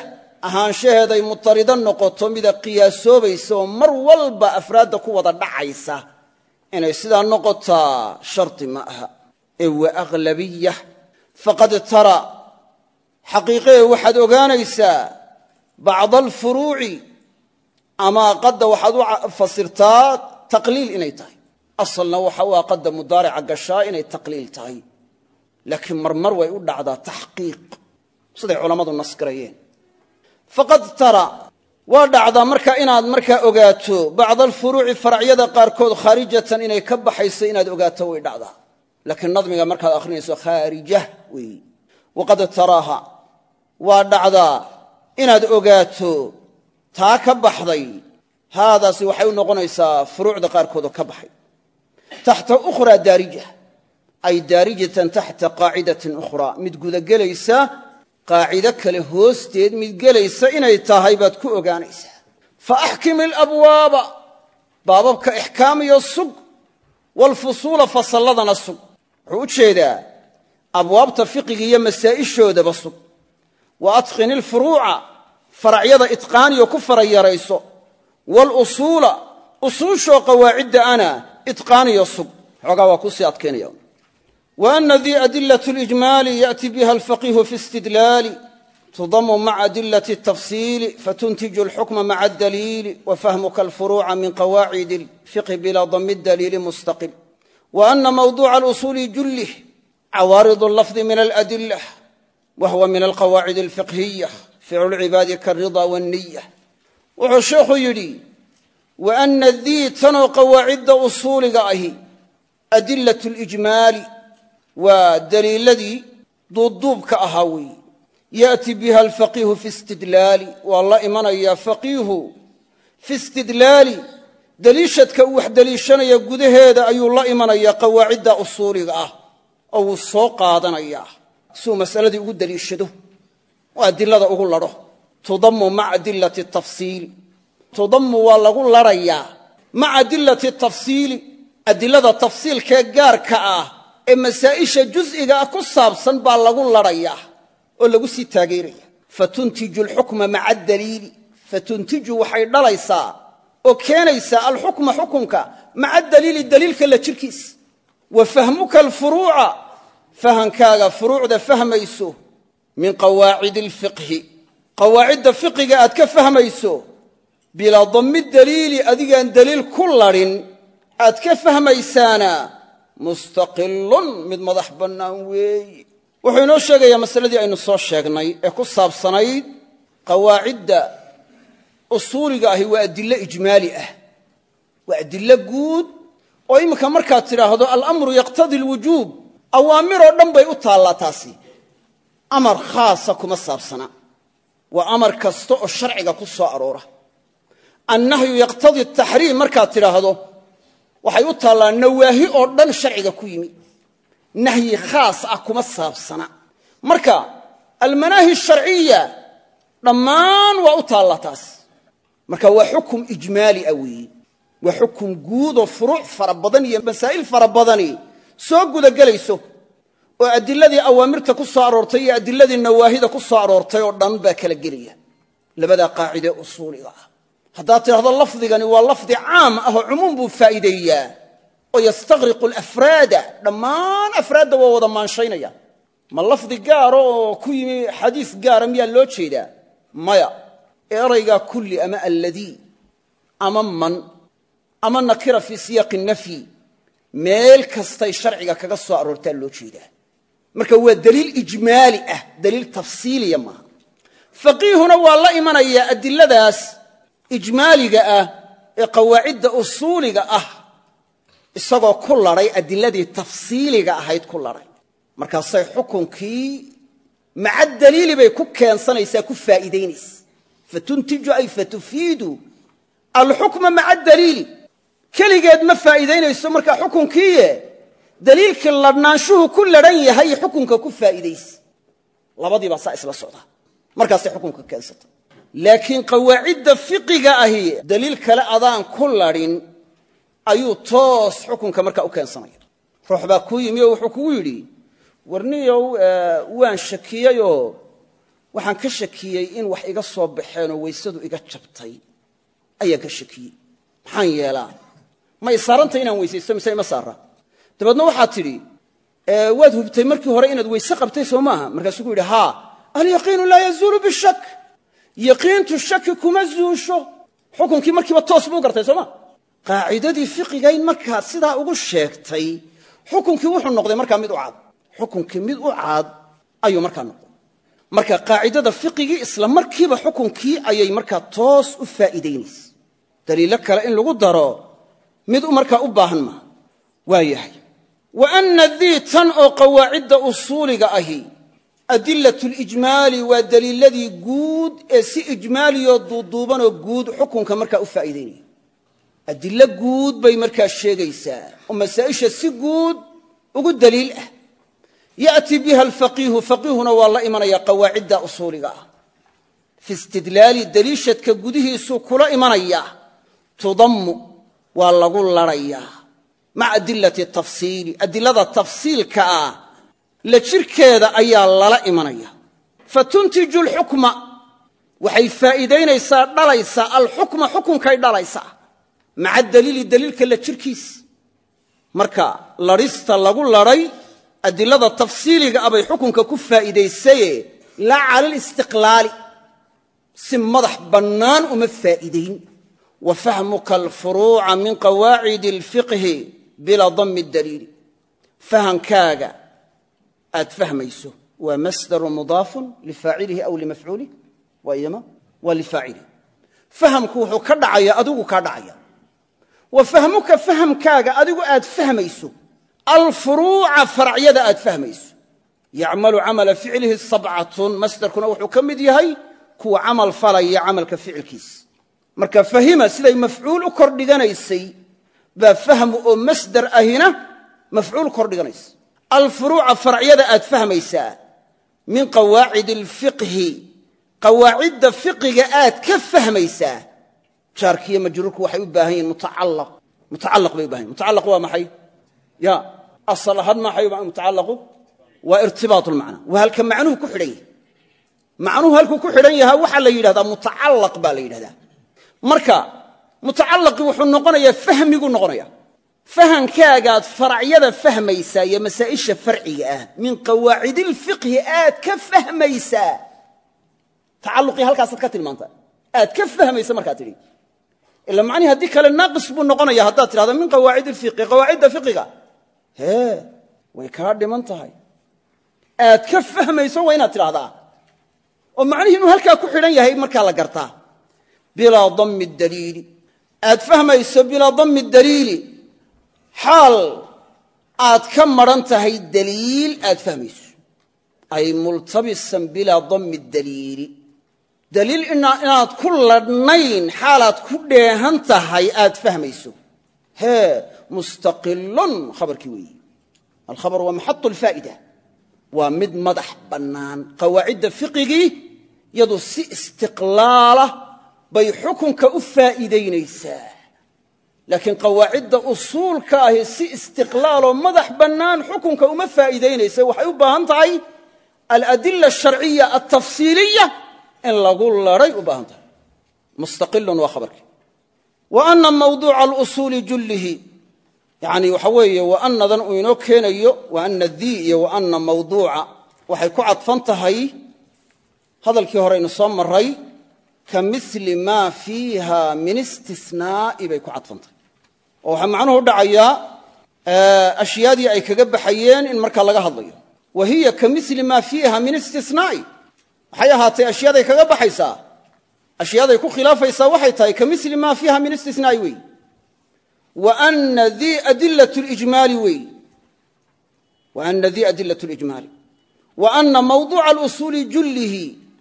ahaanshaheeday mutarida noqoto mida qiyaasoobaysa oo mar walba afraadda ku wada dhacaysa. Inay sidaa noqotaa shardi ma aha. Ee waa aqlabiya faqad tara. Xaqiiqee waxaad ogaanaysaa bacda alfuruuci ama qadda waxaad u fasirtaa taqliil inay tahay. Asalna waxa u qadda mudaarica gashaa inay taqliil tahay. Laakiin marmar way u dhacdaa taxqiiq. Siday culammadu nasgarayeen faqad tara. Waa dhacdaa marka inaad markaa ogaato bacda alfuruuci faracyada qaarkood khaarijatan inay ka baxayso inaad ogaato way dhacdaa. Laakiin nadmiga markaad akhrinayso khaarijah weeyi waqad taraaha. Waa dhacdaa inaad ogaato taa ka baxday haadaasi waxay u noqonaysaa furuucda qaarkood oo ka baxay. Taxta ukhraa daarija ay daarijatan taxta qaacidatin ukhraa. Mid gudagelaysa qaacido kale hoosteed mid gelaysa inay tahay baad ku ogaanaysaa fa axkim ilabwaaba baababka ixkaamiyo sug waalfusuula fasalladana sug. Wuxuu u jeedaa abwaabta fiqiga iyo masaa'ishoodaba sug. Wa adqin ilfuruuca faracyada itqaaniyo ku farayarayso waalusuula usuushoo qawaacidda ana itqaaniyo sug xoogaa waa kusii adkaynaya wa ana dii adilat lijmaali yaأti biha alfaqihu fi istidlaali tudamu maca adilati الtafsiili fatuntiju اlxukma maca اdaliili wafahmuka alfuruuca min qawaacid اlfiqhi bila dami اdaliili mustaqil wa ana mawduuca alusuuli jullih cawaarid اllafdi min aladila wahwa min alqawaacid alfiqhiya ficlu lcibaadi karidaa waniya wuxuu sheikhu yidhi wa ana dii tanoo qawaacidda usuuliga ahi adilat lijmaali waa daliiladii duubduubka ahaa weeye yaati biha alfaqiihu fi istidlaali. Waa la imanayaa faqiihu fi istidlaali. Daliishadka uu wax deliishanaya gudaheeda ayuu la imanayaa qawaacidda usuuliga ah oo wuu soo qaadanayaa. Si uu masaladii ugu deliishado oo adilada ugu ladho tudamu maca adilati tafsiili tudamu waa lagu ladhayaa maca adilati tafsiili adilada tafsiilkee gaarka ah ee masaa'isha jus'iga ah ku saabsan baa lagu ladhayaa oo lagu sii taageeraya. Fatuntiju alxukma maca adaliili fatuntiju waxay dhalaysaa oo keenaysaa alxukma xukunka maca daliili daliilka la jirkiis. Wa fahmuka alfuruuca. Fahankaaga furuucda fahmayso min qawaacidi alfiqhi. Qawaacidda fiqiga aad ka fahmayso bilaa dammi daliili adigaan daliil ku ladhin aad ka fahmaysaana mustaqilun mid madax bannaan weeye wuxuu inoo sheegayaa masaladii aynu soo sheegnay ee ku saabsanayd qawaacidda usuuliga ahi waa adillo ijmaali ah waa adillo guud oo iminka markaad tidhaahdo alamru yaqtadi alwujuub awaamiroo dhan bay u taallaa taasi amar khaasa kuma saabsana. Waa amar kasta oo sharciga ku soo aroora. Annahyu yaqtadii ataxriim markaad tidhaahdo waxay u taallaa nawaahi oo dhan sharciga ku yimi. Nahyi khaas ah kuma saabsana. Marka almanaahi sharciya dhammaan waa u taalla taas. Marka waa xukum ijmaali ah weeye. Waa xukum guud oo furuuc fara badan iyo masaa'il fara badani soo gudagelayso oo adiladii awaamirta ku soo aroortay iyo adiladii nawaahida ku soo aroortay oo dhan baa kala gelaya labadaa qaacidee usuuliga ah. Haddaad tidhahdo lafdigani waa lafdi caam ah oo cumuum buu faa'iideeyaa. Oo yastaqriqu alafraada dhammaan afraadda waa wada maanshaynaya. Ma lafdi gaara oo ku yimi xadiis gaara miyaa loo jeedaa? Maya. Eraygaa kulli ama alladii ama man ama nakira fii siyaaqi nafyi meel kastay sharciga kaga soo aroortaa loo jeedaa marka waa daliil ijmaali ah daliil tafsiiliya maaha. Faqiihuna waa la imanayaa adiladaas ijmaaliga ah ee qawaacidda usuuliga ah isagoo ku ladhay adiladii tafsiiliga ahayd ku ladhay markaasay xukunkii maca daliili bay ku keensanaysaa ku faa'iidaynaysa fatuntiju ay fatufiidu alxukma maca daliili. Keligeed ma faa'iidaynayso markaa xukunkiiye daliilkii ladhnaanshuhu ku ladhan yahay xukunka ku faa'iidaysa. Labadiibaa saa isla socdaa markaasay xukunka keensata laakiin qawaacidda fiqiga ahi daliil kale adaan ku ladhin ayuu toos xukunka markaa u keensanaya. Ruux baa kuu yimi oo wuxuu kugu yidhi warniyow waan shakiyeyoo waxaan ka shakiyey in wax iga soo baxeen oo weysadu iga jabtay. Ayaan ka shakiyey maxaan yeelaa? Ma isaaranta inaan weysaysto mise ima saara dabeedna waxaad tidhi waad hubtay markii hore inaad weyse qabtay soo maaha? Markaasuu ku yidhi haa. Alyaqiinu laa yazuulu bishak. Yaqiintu shaki kuma zuusho. Xukunkii markiiba toos buu gartay soo ma? Qaacidadii fiqigayn markaad sidaa ugu sheegtay xukunkii wuxuu noqday markaa mid u cad xukunkii mid u cad ayuu markaa noqday. Marka qaacidada fiqigii isla markiiba xukunkii ayay markaa toos u faa'iidaynaysa daliilo kale in lagu daro mid markaa u baahan maaha waa yahay wa anna dii tan oo qawaacidda usuuliga ahi adilat lijmaali waa daliiladii guud ee si ijmaaliyoo duuduubanoo guud xukunka markaa u faa'iidaynaya adilo guud bay markaa sheegaysaa oo masaa'isha si guud ugu daliil ah. Ya'ti biha alfaqiihu faqiihuna waa la imanaya qawaacidda usuuliga ah. Fi istidlaali daliishadka gudihiisuu kula imanaya tudammu waa lagu larayaa maca adilati tafsiili adilada tafsiilka ah la jirkeeda ayaa lala imanaya. Fa tuntiju alxukma waxay faa'iidaynaysaa dhalaysaa. Alxukma xukunkay dhalaysaa. Maca daliili daliilka la jirkiis. Marka ladhista lagu ladhay adilada tafsiiliga ah bay xukunka ku faa'iidaysaye. Laa cala alistiqlaali si madax bannaan uma faa'iidayn. Wa fahmuka alfuruuca min bilaa dammi daliili. Fahankaaga aad fahmayso waa masdaru mudaafun lifaacilihi aw limafcuulih waa iyama waa lifaacilihi fahamku wuxuu ka dhacaya adigu kaa dhacaya wa fahmuka fahamkaaga adigu aad fahmayso. Alfuruuca faracyada aad fahmayso. Yacmalu camala ficlihi sabcatun masdarkuna wuxuu ka mid yahay kuwa camal falaya camalka ficilkiisa marka fahima siday mafcuul baa fahmu oo masdar ahina mafcuul kordhiganaysa alfuruuca faracyada aad fahmaysaa min qawaacid alfiqhi. Qawaacidda fiqiga aad ka fahmaysaa jaarkiiyo majruurku waxay u baahan yihiin mutacallaq. Mutacallaq bay u baahan yihiin mutacallaq waa maxay? Ya asal ahaan maxay mutacallaqu? Waa irtibaat lmacna waa halka macnuhu ku xidhan yahay. Macnuhu halkuu ku xidhan yahaa waxaa la yidhahdaa mutacallaq baa la yidhahdaa. Marka mutacallaqii wuxuu noqonayaa fahmiguu noqonaya. Fahankaagaad faracyada fahmaysaa iyo masaa'isha farciga ah. Min qawaacidilfiqhi aad ka fahmaysaa. Tacalluqii halkaasaad ka tilmaanta. Aad ka fahmaysa markaad tidhi. Ila macnihi haddii kale naaqis buu noqonaya haddaad tidhahdo min qawaacid ilfiqhi qawaacidda fiqiga hee way kaa dhiman tahay. Aad ka fahmayso waa inaad tidhahdaa. Oo macnihii inuu halkaa ku xidhan yahay markaa la gartaa. Bilaa dammi daliili aad fahmayso bilaa dammi daliili xaal aad ka maran tahay daliil aad fahmayso. Ay multabisan bilaa dammi daliili. Daliil inaad ku ladhnayn xaalaad ku dheehan tahay aad fahmayso. Hee mustaqilun khabarkii weeyi. Alkhabar waa maxadu alfaa'ida waa mid madax bannaan. Qawaacidda fiqigii yadu si istiqlaala bay xukunka u faa'iidaynaysaa. Laakiin qawaacidda usuulka ahi si istiqlaaloo madax bannaan xukunka uma faa'iidaynaysa waxay u baahan tahay aladila asharciya altafsiiliya in lagu laday u baahan tahay. Mustaqilun waa khabarkii wa ana mawduuca alusuuli jullihi. Yani waxa weeye wa annadan uu inoo keenayo wa ana dii iyo wa ana mawduuca. Waxay ku cadfan tahay hadalkii horeynu soo maray ka maa fiiha min istisnaa'i bay ku cadfan tahay oo waxaa macnuhu dhacayaa ashyaadii ay kaga baxayeen in markaa laga hadlayo. Wa hiya maa fiiha min istisnaa'i. Waxay ahaatay ashyaaday kaga baxaysaa? Ashyaaday ku khilaafaysaa waxay tahay ka maa fiiha min istisnaa'i wey. Wa ana dii adilat lijmaali wey. Wa ana dii adilat lijmaali wa ana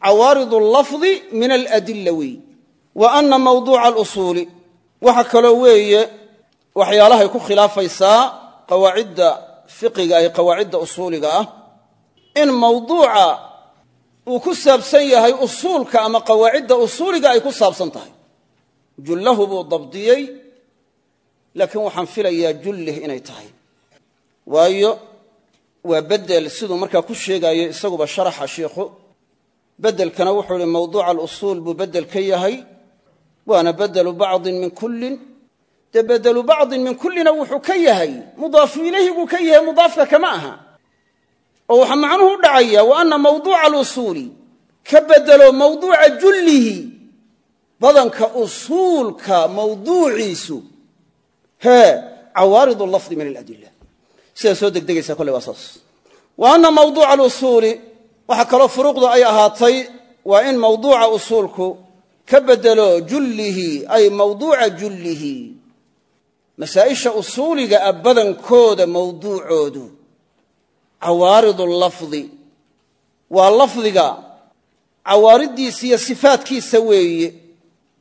cawaarid lafdi min aladila wey wa ana mawduuca alusuuli waxa kaloo weeye waxyaalahay ku khilaafaysaa qawaacidda fiqiga ay qawaacidda usuuliga ah in mawduuca uu ku saabsan yahay usuulka ama qawaacidda usuuliga ay ku saabsan tahay. Jullahu buu dabdiyey laakiin waxaan filayaa jullih inay tahay. Waayo waa bedel siduu markaa ku sheegaayo isaguba sharaxa shiikhu beddelkana wuxuu ihi mawduuca alusuul buu beddel ka yahay waana bedelu bacdin min kullin. Dee bedelu bacdin min kullina wuxuu ka yahay mudaafu ilayhi buu ka yahay mudaafka kama aha. Oo waxaa macnuhu u dhacaya wa ana mawduuca alusuuli ka bedelo mawduuca jullihi badanka usuulka mawduuciisu. Hee cawaarid lafdi waxaa kaloo furuuqdu ay ahaatay waa in mawduuca usuulku ka bedelo jullihi ay mawduuca jullihi. Masaa'isha usuuliga ah badankooda mawduucoodu cawaaridu lafdi waa lafdiga cawaariddiisa iyo sifaadkiisa weeye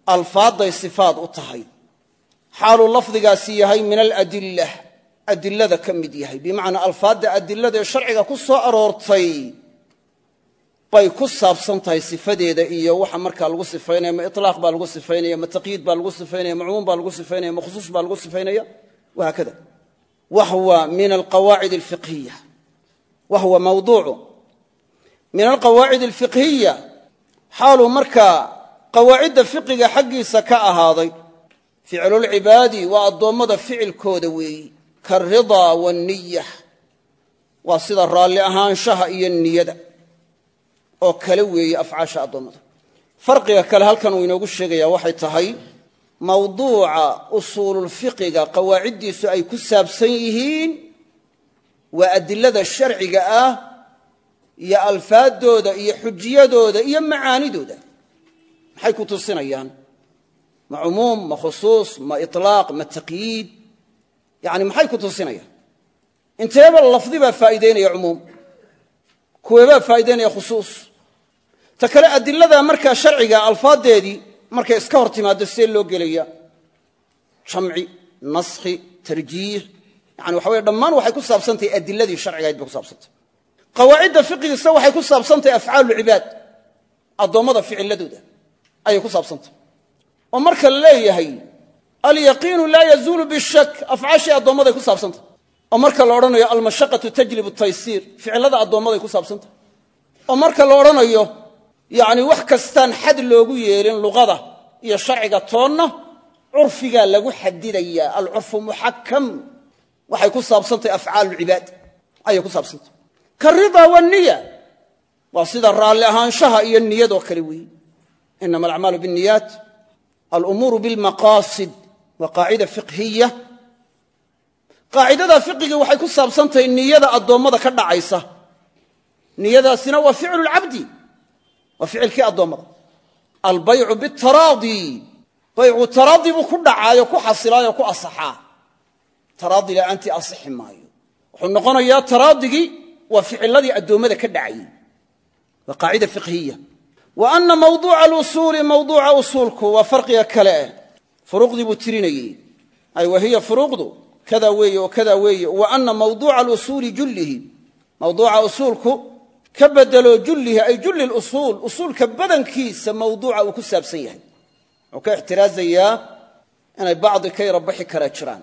alfaadday sifaad u tahay. Xaaluu lafdigaasi yahay min aladillah adilada ka mid yahay. Bimacnaa alfaadda adilada ee sharciga ku soo aroortay bay ku saabsan tahay sifadeeda iyo waxa markaa lagu sifaynaya ma ilaaq baa lagu sifaynaya ma taqyiid baa lagu sifaynaya ma baa lagu sifaynaya ma baa lagu sifaynaya wahaakada wahwa min alqawaacid alfiqhiya wahwa mawduucu. Min alqawaacid alfiqhiya xaaluu markaa qawaacidda fiqiga xaggiisa ka ahaaday ficlulcibaadi waa addoommada ficilkooda weeyi kaaridaa waanniya waa sida raalli ahaanshaha iyo niyada oo kale weeye afcaasha addoommada. Farqiga kale halkan uu inoogu sheegayaa waxay tahay mawduuca usuululfiqiga qawaaciddiisu ay ku saabsan yihiin waa adilada sharciga ah iyo alfaaddooda iyo xujiyadooda iyo macaanidooda. Maxay ku tusinayaan? Ma cumuum ma khusuus ma ilaaq ma taqyiid? Yani maxay ku tusinayaan? Inteeba lafdi baa faa'iideynaya cumuum. Kuweebaa faa'ideynaya khusuus ta kale adilada markaa sharciga alfaaddeedii markay iska hor timaaddo see loo gelaya jamci naskhi tarjiix yani waxa weye dhammaan waxay ku saabsantahay adiladii sharcigahayd bay ku saabsantay. Qawaacidda fiqigiisa waxay ku saabsantahay afcaalu cibaad addoommada ficiladooda ayay ku saabsantahy oo marka la leeyahay alyaqiinu laa yazuulu bishak afcaashii addoommaday ku saabsantahy oo marka la odhanayo almashaqatu tajlibu taysiir ficilada addoommaday ku saabsantahy oo marka la odhanayo yani wax kastaan xad loogu yeelin luqada iyo sharciga toonna curfigaa lagu xadidayaa alcurfu muxakam waxay ku saabsantahy afcaalu cibaad. Ayay ku saabsantahy karidaa waniya waa sida raalli ahaanshaha iyo niyadoo kale weeye inama alacmaalu biاniyaat alumuuru bilmaqaasid waa qaacida fiqhiya qaacidada fiqigii waxay ku saabsantahay niyada addoommada ka dhacaysa. Niyadaasina waa ficlu lcabdi waa ficilkii addoommada. Albaycu bitaraadi. Baycu taraadi buu ku dhacaayo ku xasilaayoo ku asaxaa. Taraadi la'aantii asixi maayo. Wuxuu noqonayaa taraadigii waa ficiladii addoommada ka dhacayey waa qaacida fiqhiya wa ana mawduuca alusuuli mawduuca usuulku waa farqiga kale eh. Furuuqdii buu tirinayey ay wa hiya furuuqdu kada weeye oo kada ka bedelo jullihi ay julli lusuul usuulka badankiisa mawduuca uu ku saabsan yahay. Wuxuu ka ixtiraazayaa inay bacdi ka yara baxi karaa jiraan.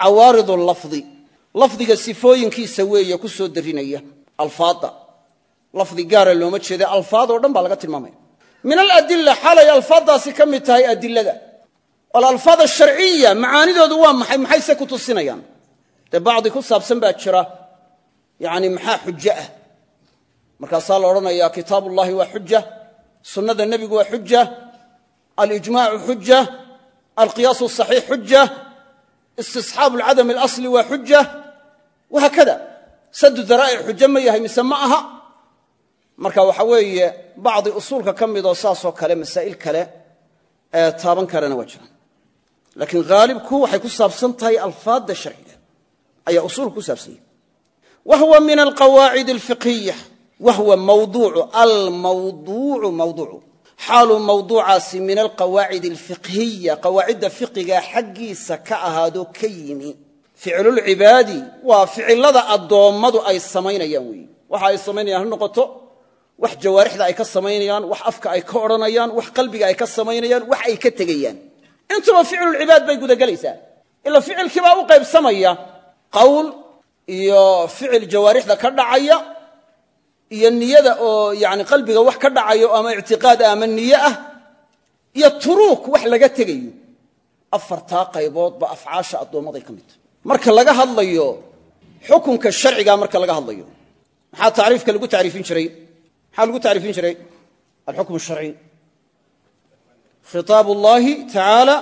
Cawaaridu lafdi. Lafdiga sifooyinkiisa weeye ku soo darinaya. Alfaadda. Lafdi gaara looma jeeda alfaad oo dhan baa laga tilmaamaya. Min aladila xaalay alfaaddaasi ka mid tahay adilada alalfaad asharciya macaanidoodu waa maxay maxayse ku tusinayaan? Dee bacdi ku markaasaa la odhanayaa kitaab waa xuja sunnada nebigu waa xuja alijmaacu xuja alqiyaasu saxiix xuja istisxaabu alcadam alasli waa xuja wahaakada sadu daraa'ic xujo ma yahay mise ma aha. Marka waxa weeye bacdi usuulka ka midoo saasoo kale masaa'il kale ee taaban karana waa jiraan. Laakiin haalibku waxay ku saabsan tahay alfaadda sharciga ayaa usuulka ku saabsan. Yahy min alqawaacid alfiqhiya wa huwa mawduucu almawduucu mawduucu xaaluu mawduucaasi min alqawaacid alfiqhiya qawaacidda fiqiga xaggiisa ka ahaadoo ka yimi ficlulcibaadi waa ficilada addoommadu ay samaynayaan weeye waxa ay samaynayaan ha noqoto wax jawaarixda ay ka samaynayaan wax afka ay ka odhanayaan wax qalbiga ay ka samaynayaan wax ay ka tegayaan intuba ficlulcibaad bay gudagelaysaa ila ficilkiibaa u qaybsamaya qowl iyo ficil jawaarixda ka dhacaya iyo niyada oo yani qalbiga wax ka dhacayo ama ictiqaad ama niye ah iyo turuuk wax laga tegayo. Afartaa qayboodba afcaasha addoommaday ka mid tahay. Marka laga hadlayo xukunka sharciga marka laga hadlayo maxaa tacriifka lagu tacriifin jiray? Maxaa lagu tacriifin jiray? Alxukm sharci. Khitaab اllahi tacaala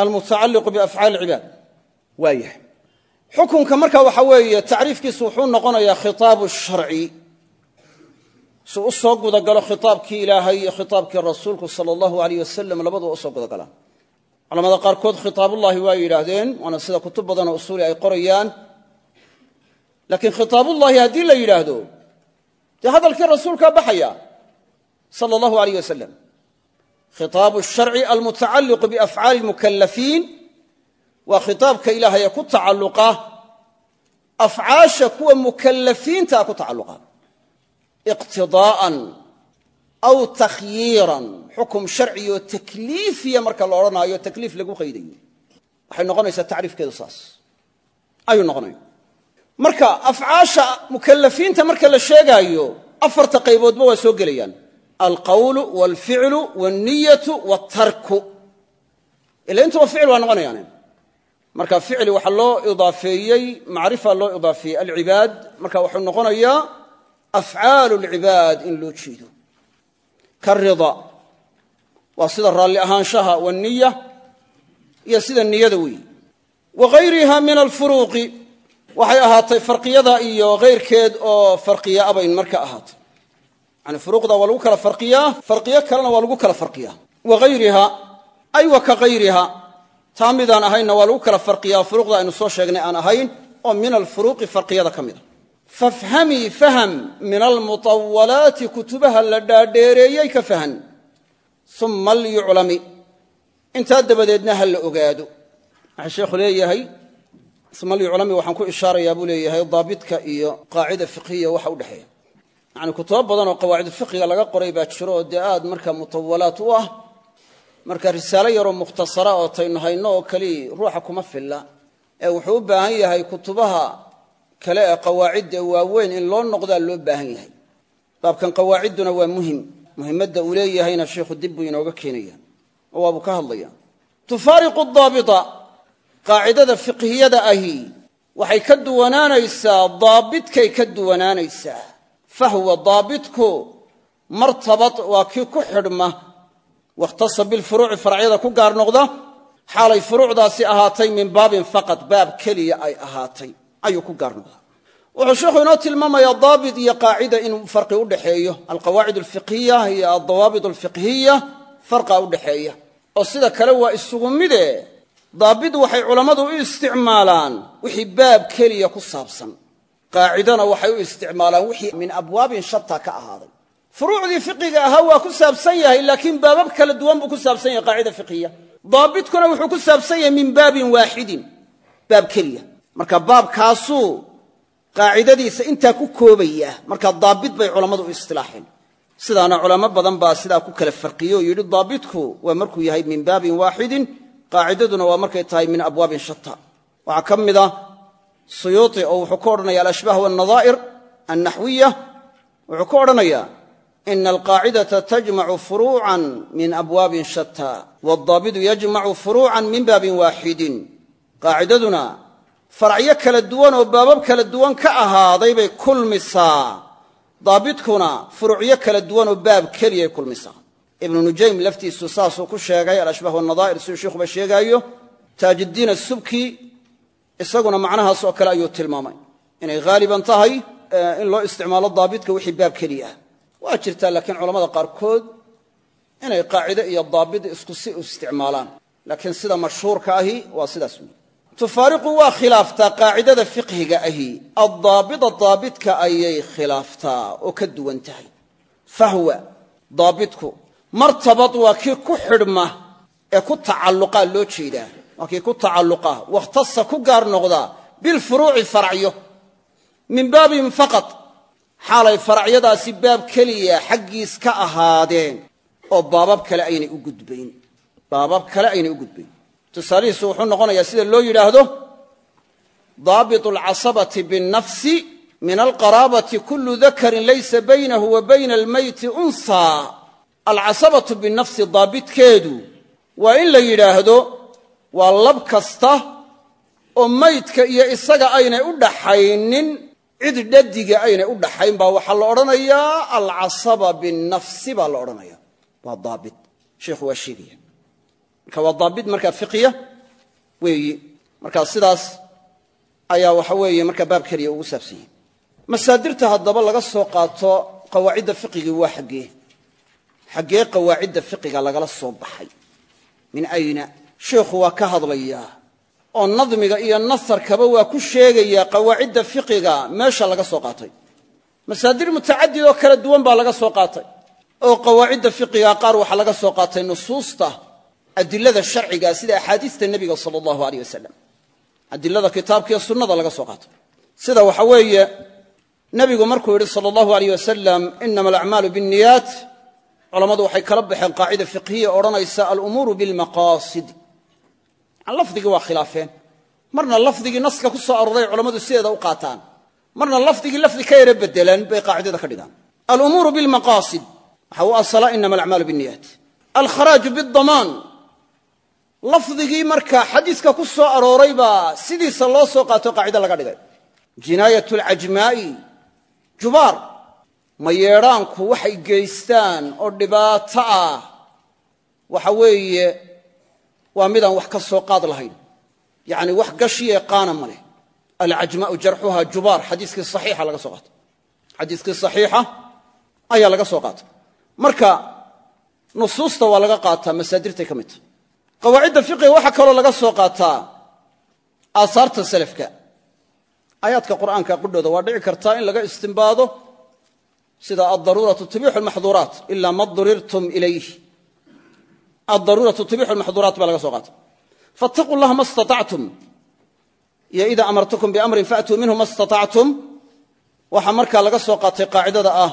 almutacalliqu biafcaali اlcibaad waayahay xukunka marka waxa weeye tacriifkiisu wuxuu noqonayaa khitaabu sharci. Si u soo gudagalo khitaabkii ilaahay iyo khitaabkii rasuulku sala allahu aleyh wasalam labaduba u soo gudagalaan culamada qaarkood khitaabullahi waa yidhaahdeen waana sida kutub badanoo usuuli ay qorayaan. Laakiin khitaabullahi haddii la yidhaahdo dee hadalkii rasuulkaa baxaya sala allahu aleyh wasalam khitaabu sharci almutacalliqu biafcaali lmukalafiin waa khitaabka ilaahay ee ku tacalluqa afcaasha kuwa mukalafiintaa ku tacalluqa. Iqtidaa'an aw takhyiiran xukum sharci oo takliifiya marka la odhanaayo takliif lagu qaydayo. Waxay noqonaysaa tacriifkeedu saas. Ayuu noqonaya marka afcaasha mukalafiinta marka la sheegaayo afarta qayboodba waa soo gelayaan. Alqawlu walficlu walniyatu waltarku ila intuba ficil waa noqonayaan marka ficli waxaa loo idaafeeyey macrifa loo idaafeeyey alcibaad marka wuxuu noqonayaa afcaalu lcibaad in loo jeedo. Karida waa sida raalli ahaanshaha waniya iyo sida niyada weeye wa gayriha min alfuruuqi waxay ahaatay farqiyada iyo kayrkeed oo farqiya abayn marka ahaatay. Yani furuuqda waa lagu kala farqiyaa farqiyo kalena waa lagu kala farqiyaa. Ay wa ka hayriha taa midaan ahaynna waa lagu kala farqiyaa furuuqda aynu soo sheegnay aan ahayn oo min alfuruuqi farqiyada ka mid a. Fafhamii min almutawalaati kutubaha la dhaadheereeyey ka fahan. Uma lyuclami intaa dabadeedna ha la ogaado. Waxaa sheekhu leeyahay uma lyuclami waxaan ku ishaarayaa buu leeyahay daabitka iyo qaacida fiqhiya waxa u dhexeeya. Yani kutubo badan oo qawaacid fiqiga laga qoray baa jiro oo dee aad marka mutawalaat u ah marka risaalo yaroo mukhtasara oo taynu hayno oo kali ruuxa kuma filla ee wuxuu u baahan yahay kutubaha kale ee qawaacidda waaweyn in loo noqdaa loo baahan yahay. Baabkan qawaacidduna waa muhiim. Muhimadda uu leeyahayna sheikhu dib buu inooga keenaya oo waabuu ka hadlaya tufaariqu daabita qaacidada fiqhiyada ahi waxay ka duwanaanaysaa daabidkay ka duwanaanaysaa. Fahwa daabitku martabad waa kii ku xidhma wakhtasa bilfuruuci faracyada ku gaar noqda xaalay furuucdaasi ahaatay min baabin faqad baab keliya ay ahaatay ayuu ku gaar noqdaa wuxuu sheikhu inoo tilmaamayaa daabit iyo qaacida inuu farqi u dhexeeyo alqawaacid alfiqhiya iyo aldawaabit alfiqhiya farqa u dhexeeya oo sida kale waa isugu mide daabit waxay culammadu u isticmaalaan wixii baab keliya ku saabsan qaacidana waxay u isticmaalaan wixii min abwaabin shata ka ahaaday furuucdii fiqiga ahaa waa ku saabsan yahay laakiin baabab kala duwan buu ku saabsan yahay qaacida fiqhiya. Daabitkuna wuxuu ku saabsan yahay min baabin waaxidin baab keliya. Marka baabkaasuu qaacidadiisa intaa ku koobaya marka daabit bay culammadu u istilaaxeen. Sidaana culamo badan baa sidaa ku kala farqiye oo yidhi daabitku waa markuu yahay min baabin waaxidin qaacidaduna waa markay tahay min abwaabin shata waxaa ka mid a suyuuti oo wuxuu ka odhanaya alashbaah walnadaa'ir annaxwiya wuxuu ka odhanayaa ina alqaacidata tajmacu furuucan min abwaabin shata waaldaabitu yajmacu furuucan min baabin waaxidin qaacidaduna faracyo kala duwan oo baabab kala duwan ka ahaaday bay kulmisaa daabitkuna furuucyo kala duwan oo baab keliyay kulmisaa ibnu nujaym laftiisu saasuu ku sheegay alashbaah walnadaa'ir siduu sheikhuba sheegaayo taajiddiin asubki isaguna macnahaas oo kale ayuu tilmaamay inay haaliban tahay in loo isticmaalo ah waa jirtaa laakiin culamada qaarkood inay qaacide iyo daabit isku si isticmaalaan. Laakiin sida mashhuurka ahi waa sidaas. Wey tufaariqu waa khilaaftaa qaacidada fiqhiga ahi. Addaabita daabitka ayay khilaaftaa oo ka duwan tahay. Fahwa daabitku martabad waa kii ku xidhma ee ku tacalluqaa loo jeedaa. Waa kii ku tacalluqa wakhtasa ku gaar noqdaa bilfuruuci faracyo min baabin faqad xaalay faracyadaasi baab keliya xaggiis ka ahaadeen oo baabab kale aynay u gudbayn. Baabab kale aynay u gudbayn. Tusaalihiisu wuxuu noqonayaa sida loo yidhaahdo daabit alcasabati binnafsi min alqaraabati kullu dakarin laysa baynahu wa bayna almeyti unhaa alcasabatu binafsi daabitkeedu waa in la yidhaahdo waa lab kasta oo maydka iyo isaga aynay u dhaxaynin cid dhadiga aynay u dhaxayn baa waxaa la odhanayaa alcasaba binafsi baa la odhanaya. Waa daabit. Sheikhu waa sheegaya. Marka waa daabit markaa fiqiya weeyi. Markaa sidaas ayaa waxa weeye markaa baab keliya ugu saabsan yahy masaadirta haddaba laga soo qaato qawaacidda fiqigii waa xaggee xaggee qawaacidda fiqiga lagala soo baxay. Min ayna? Sheikhu waa ka hadlayaa oo nadmiga iyo nasarkaba waa ku sheegayaa qawaacidda fiqiga meesha laga soo qaatay. Masaadir mutacadid oo kala duwan baa laga soo qaatay oo qawaacidda fiqiga qaar waxaa laga soo qaatay nusuusta adilada sharciga sida axaadiista nebiga sala allahu aleyh wasalam adilada kitaabkiiyo sunnada laga soo qaatay. Sida waxa weeye nebigu markuu yidhi sala allahu aleyh wasalam inama alacmaalu binniyaat culammadu waxay kala baxeen qaacida fiqhiya odhanaysa alumuuru bilmaqaasid lafdigii waa khilaafeen. Marna lafdigii naska ku soo aroray culammadu sideeda u qaataan. Marna lafdigii lafdi ka yara bedelan bay qaacidada ka dhigaan. Alumuuru bilmaqaasid. Waxa u asala inama alacmaalu binniyaat. Alkharaaju bidamaan lafdigii markaa xadiiska ku soo arooray baa sidiisa loo soo qaato qaacida laga dhigay. Jinaayat alcajmaa'i jubaar. Mayeedhaanku waxay geystaan oo dhibaato ah. Waxa weeye waa midaan wax ka soo qaad lahayn. Yacni wax gashiye qaana ma leh. Alcajmaa'u jarxuha jubaar xadiiskii saxiixa laga soo qaatay xadiiskii saxiixa ayaa laga soo qaatay marka nusuusta waa laga qaataa masaadirtay ka mid. Tahay qawaacidda fiqiga waxaa kaloo laga soo qaataa aasaarta salafka. Aayaadka qur'aanka qudhooda waa dhici kartaa in laga istimbaado sida addaruuratu tubixu lmaxduuraat ilaa ma durirtum ilayh addaruuratu tubixu lmaxduuraat baa laga soo qaatay. Fattaquu llaha ma istatactum. Iyo ida amartukum biamrin faatuu minhu ma istatactum. Waxaa markaa laga soo qaatay qaacidada ah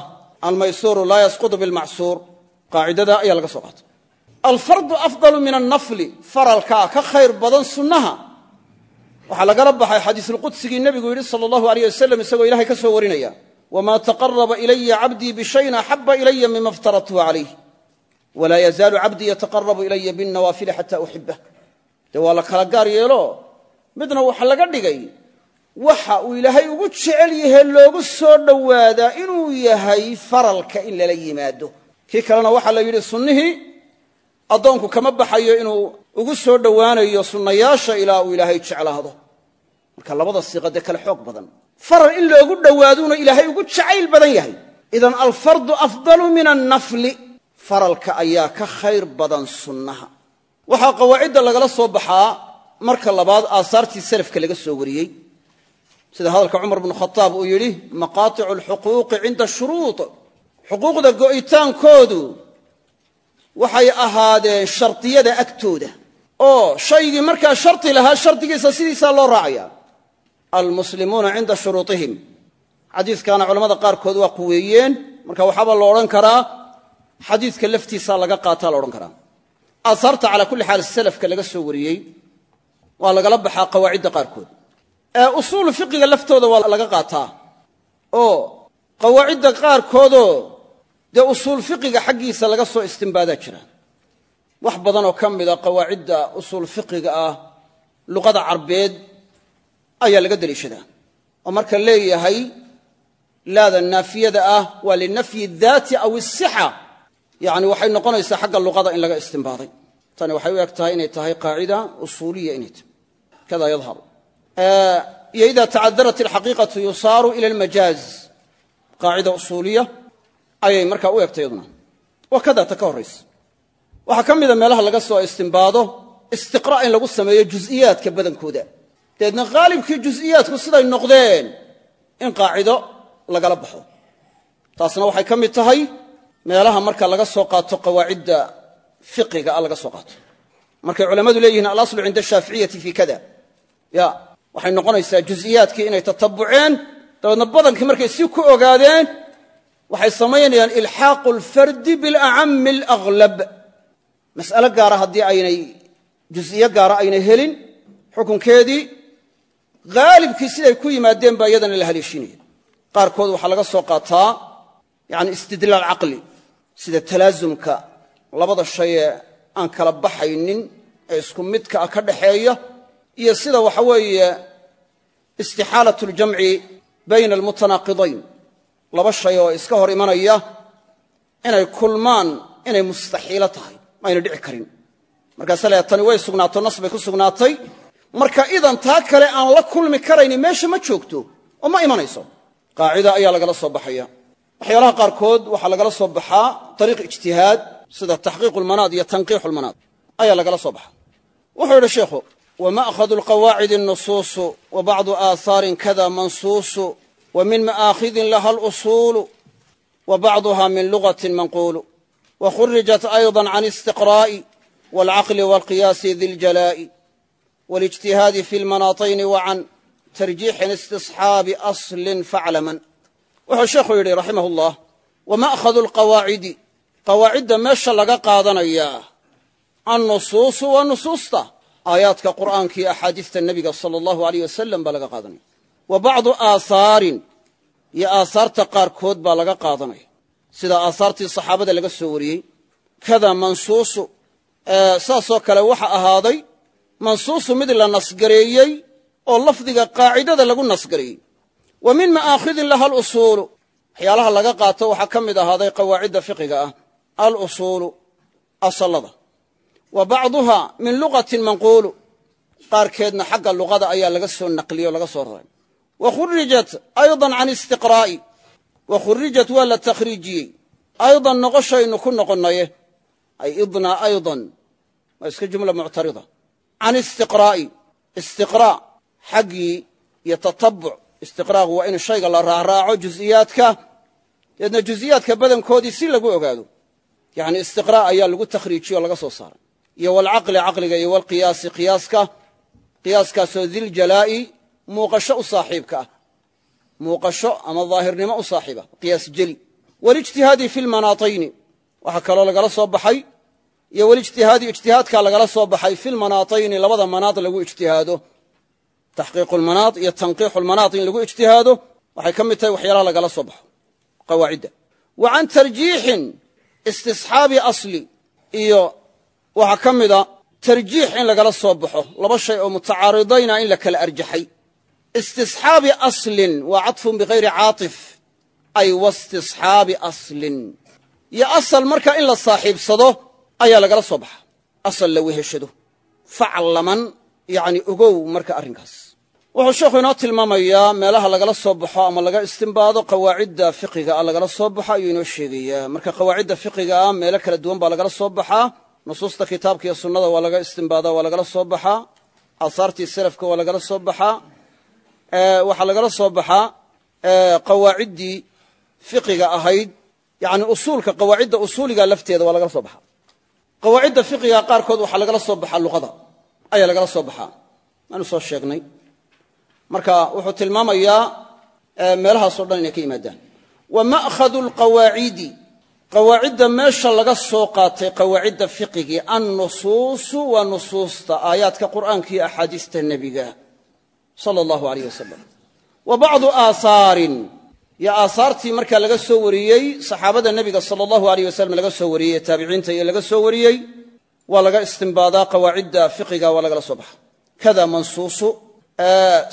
almaysuuru laa yasqudu bilmacsuur. Qaacidada ayaa laga soo qaatay. Alfardu afdalu min annafli faralkaa ka khayr badan sunnaha. Waxaa lagala baxay xadiisulqudsigii nebigu yidhi sala allahu aleyh wasalam isagoo ilahay ka soo warinaya wma taqaraba ilaya cabdii bishayin axaba ilaya mima iftaradtuhu calayh walaa yazaalu cabdii yataqarabu ilaya binnawaafili xata uxibah dee waa la kala gaar yeelo. Midna waxa laga dhigay waxa uu ilaahay ugu jecel yahe loogu soo dhowaadaa inuu yahay faralka in lala yimaado. Kii kalena waxaa la yidhi sunnihii addoonku kama baxayo inuu ugu soo dhowaanayo sunnayaasha ilaa uu ilaahay jeclaado. Marka labada siiqadee kale xoog badan. Faral in loogu dhowaaduuna ilaahay ugu jacayl badan yahay. Idan alfardu afdalu min annafli faralka ayaa ka khayr badan sunnaha. Waxaa qawaacidda lagala soo baxaa marka labaad aasaartii salafka laga soo wariyey. Sida hadalka cumar bnu khataab uu yidhi maqaaticu alxuquuqi cinda shuruud. Xuquuqda go'itaankoodu waxay ahaadeen shardiyada agtooda. Oo shaygii markaa shardi lahaa shardigiisa sidiisaa loo raacaya. Almuslimuuna cinda shuruuطihim xadiiskaana culamada qaarkood waa quweeyeen marka waxaaba lo odhan karaa xadiiska laftiisaa laga qaataa la odhan karaa. Aasaarta calaa kulli xaal salafka laga soo wariyey waa lagala baxaa qawaacidda qaarkood. Usuulu fiqiga laftooda waa laga qaataa. Oo qawaacidda qaarkoodoo dee usuul fiqiga xaggiisa laga soo istimbaadaa jira. Wax badan oo ka mida qawaacidda usuul fiqiga ah luqada carbeed ayaa laga deliishadaa oo marka leeyahay laada naafiyada ah waa linafyi daati aw isixa yani waxay noqonaysaa xagga luqada in laga istimbaaday tani waxay u eg tahay inay tahay qaacida usuuliya inay tahay. Kada yadharu iyo ida tacadarat alxaqiiqatu yusaaru ila almajaaz. Qaacida usuuliya ayay markaa u egtay yaduna. Waa kada ta ka horraysa. Waxaa ka mida meelaha laga soo istimbaado istiqra' in lagu sameeyo juz'iyaadka badankooda. Dabeedna haalibkii juz'iyaadku siday noqdeen in qaacido lagala baxo. Taasna waxay ka mid tahay meelaha marka laga soo qaato qawaacidda fiqiga a laga soo qaato. Markay culammadu leeyihiin alaslu cinda ashaaficiyati fii kada ya waxay noqonaysaa juz'iyaadkii inay tatabuceen dabeedna badankii markay si ku ogaadeen waxay samaynayaan ilxaaqu alfardi bilacami alaglab mas'alo gaara haddii aynay juz'iyo gaara aynay helin xukunkeedii haalibkii siday ku yimaadeen baa iyadana la haleeshinaya qaarkood waxaa laga soo qaataa yani istidlaal caqli sida talaasumka labada shay ee aan kala baxaynin ee isku midka ah ka dhaxeeya iyo sida waxa weeye istixaalat ljamci bayna almutanaaqidayn. Laba shay oo iska hor imanaya inay kulmaan inay mustaxiilo tahay ayna dhici karin. Markaasa la tani way sugnaato nas bay ku sugnaatay. Marka idan taa kale aan la kulmi karayni meesha ma joogto oo ma imanayso. Qaacida ayaa lagala soo baxaya waxyaalaha qaarkood waxaa lagala soo baxaa ariiq ijtihaad sida taxqiiqu lmanaad iyo tanqiixu lmanaad ayaa lagala soo baxa wuxuu yidhi sheikhu wama'khadu lqawaacidi nusuusu wa bacdu aahaarin kada mansuusu wa min ma'aakhidin laha alusuulu wa bacduha min lugatin manquulu wa khurijat ayضa can istiqraa'i wاlcaqli wاlqiyaasi di ljalaa'i والاجتهاد في المناطين وعن ترجيح استصحاب أصل فاعلما wuxuu sheekhu yidhi raximah ullah wama'khadu alqawaacidi qawaacidda meesha laga qaadanayaa annusuusu waa nusuusta. Aayaadka qur'aanka iyo axaadiista nebiga sala allahu aleyh wasalam baa laga qaadanaya. Wa bacdu aahaarin iyo aahaarta qaarkood baa laga qaadanaya. Sida aahaartii saxaabada laga soo wariyey kada mansuusu saasoo kale waxa ahaaday mansuusu mid la nasgareeyey oo lafdiga qaacidada lagu nasgareeyey wa min ma'aakhidin laha alusuulu. Waxyaalaha laga qaato waxaa ka mid ahaaday qawaacidda fiqiga ah. Alusuulu asallada. Wa bacduha min lugatin manquulu. Qaarkeedna xagga luqada ayaa laga soo naqliyey o laga soo raray. Wa khurijat aydan can istiqraa'i. Wa khurijat waa la takhriijiyey. Aydan noqoshaynu ku noqonnaye. Ay idna aydan. Waa iska jumla muctarida. Can istiqraa'i. Istiqraa' iyo tatabuc istiqraaqu waa in shayga la raaraaco juziyaadka deedna juziyaadka badankoodii si lagu ogaado. Yani istiqraa' ayaa lagu takhriijiye o laga soo saaray. Iyo walcaqli caqliga iyo walqiyaasi qiyaaska qiyaaskaasoo diljalaa'i muuqasho u saaxiibka ah. Muuqasho ama daahirnimo u saaxiiba qiyaas jeli. Walijtihaadi fi lmanaatayni waxaa kaloo lagala soo baxay. Iyo walijtihaadi ijtihaadkaa lagala soo baxay fi lmanaatayni labada manaad lagu ijtihaado taxqiiqu lmanaad iyo tanqiixu lmanaad in lagu ijtihaado waxay ka mid tahay waxyaalaha lagala soo baxo. Qawaacidda wa can tarjiixin istisxaabi asli iyo waxaa ka mida tarjiix in lagala soo baxo laba shay oo mutacaaridayna in la kala arjaxay. Istisxaabi aslin waa caطfun bikayri caaطif ay wastisxaabi aslin. Iyo asal marka in la saaxiibsado ayaa lagala soo baxa. Asal wuxuu sheekhu inoo tilmaamayaa meelaha lagala soo baxo ama laga istimbaado qawaacidda fiqiga ah lagala soo baxo ayuu inoo sheegayaa marka qawaacidda fiqiga ah meelo kala duwan baa lagala soo baxaa nusuusta kitaabka iyo sunnada waa laga istimbaada waa lagala soo baxaa aahaartii salafka waa lagala soo baxaa waxaa lagala soo baxaa qawaaciddii fiqiga ahayd. Yani usuulka qawaacidda usuuliga lafteeda waa lagala soo baxaa qawaacidda fiqiga qaarkood waxaa lagala soo baxaa luqada. Ayaa lagala soo baxaa waanu soo sheegnay marka wuxuu tilmaamayaa meelahaasoo dhan inay ka yimaadaan. Wa ma'khadu alqawaacidi qawaacidda meesha laga soo qaatay qawaacidda fiqigii annusuusu waa nusuusta aayaadka qur'aanka iyo axaadiista nebiga sala allahu aleyh wasalam wa bacdu aahaarin iyo aahaartii markaa laga soo wariyey saxaabada nebiga sala allahu aleyh wasalam laga soo wariyey taabiciinta iyo laga soo wariyey waa laga istimbaadaa qawaacidda fiqiga waa lagala soo baxa kada mansuusu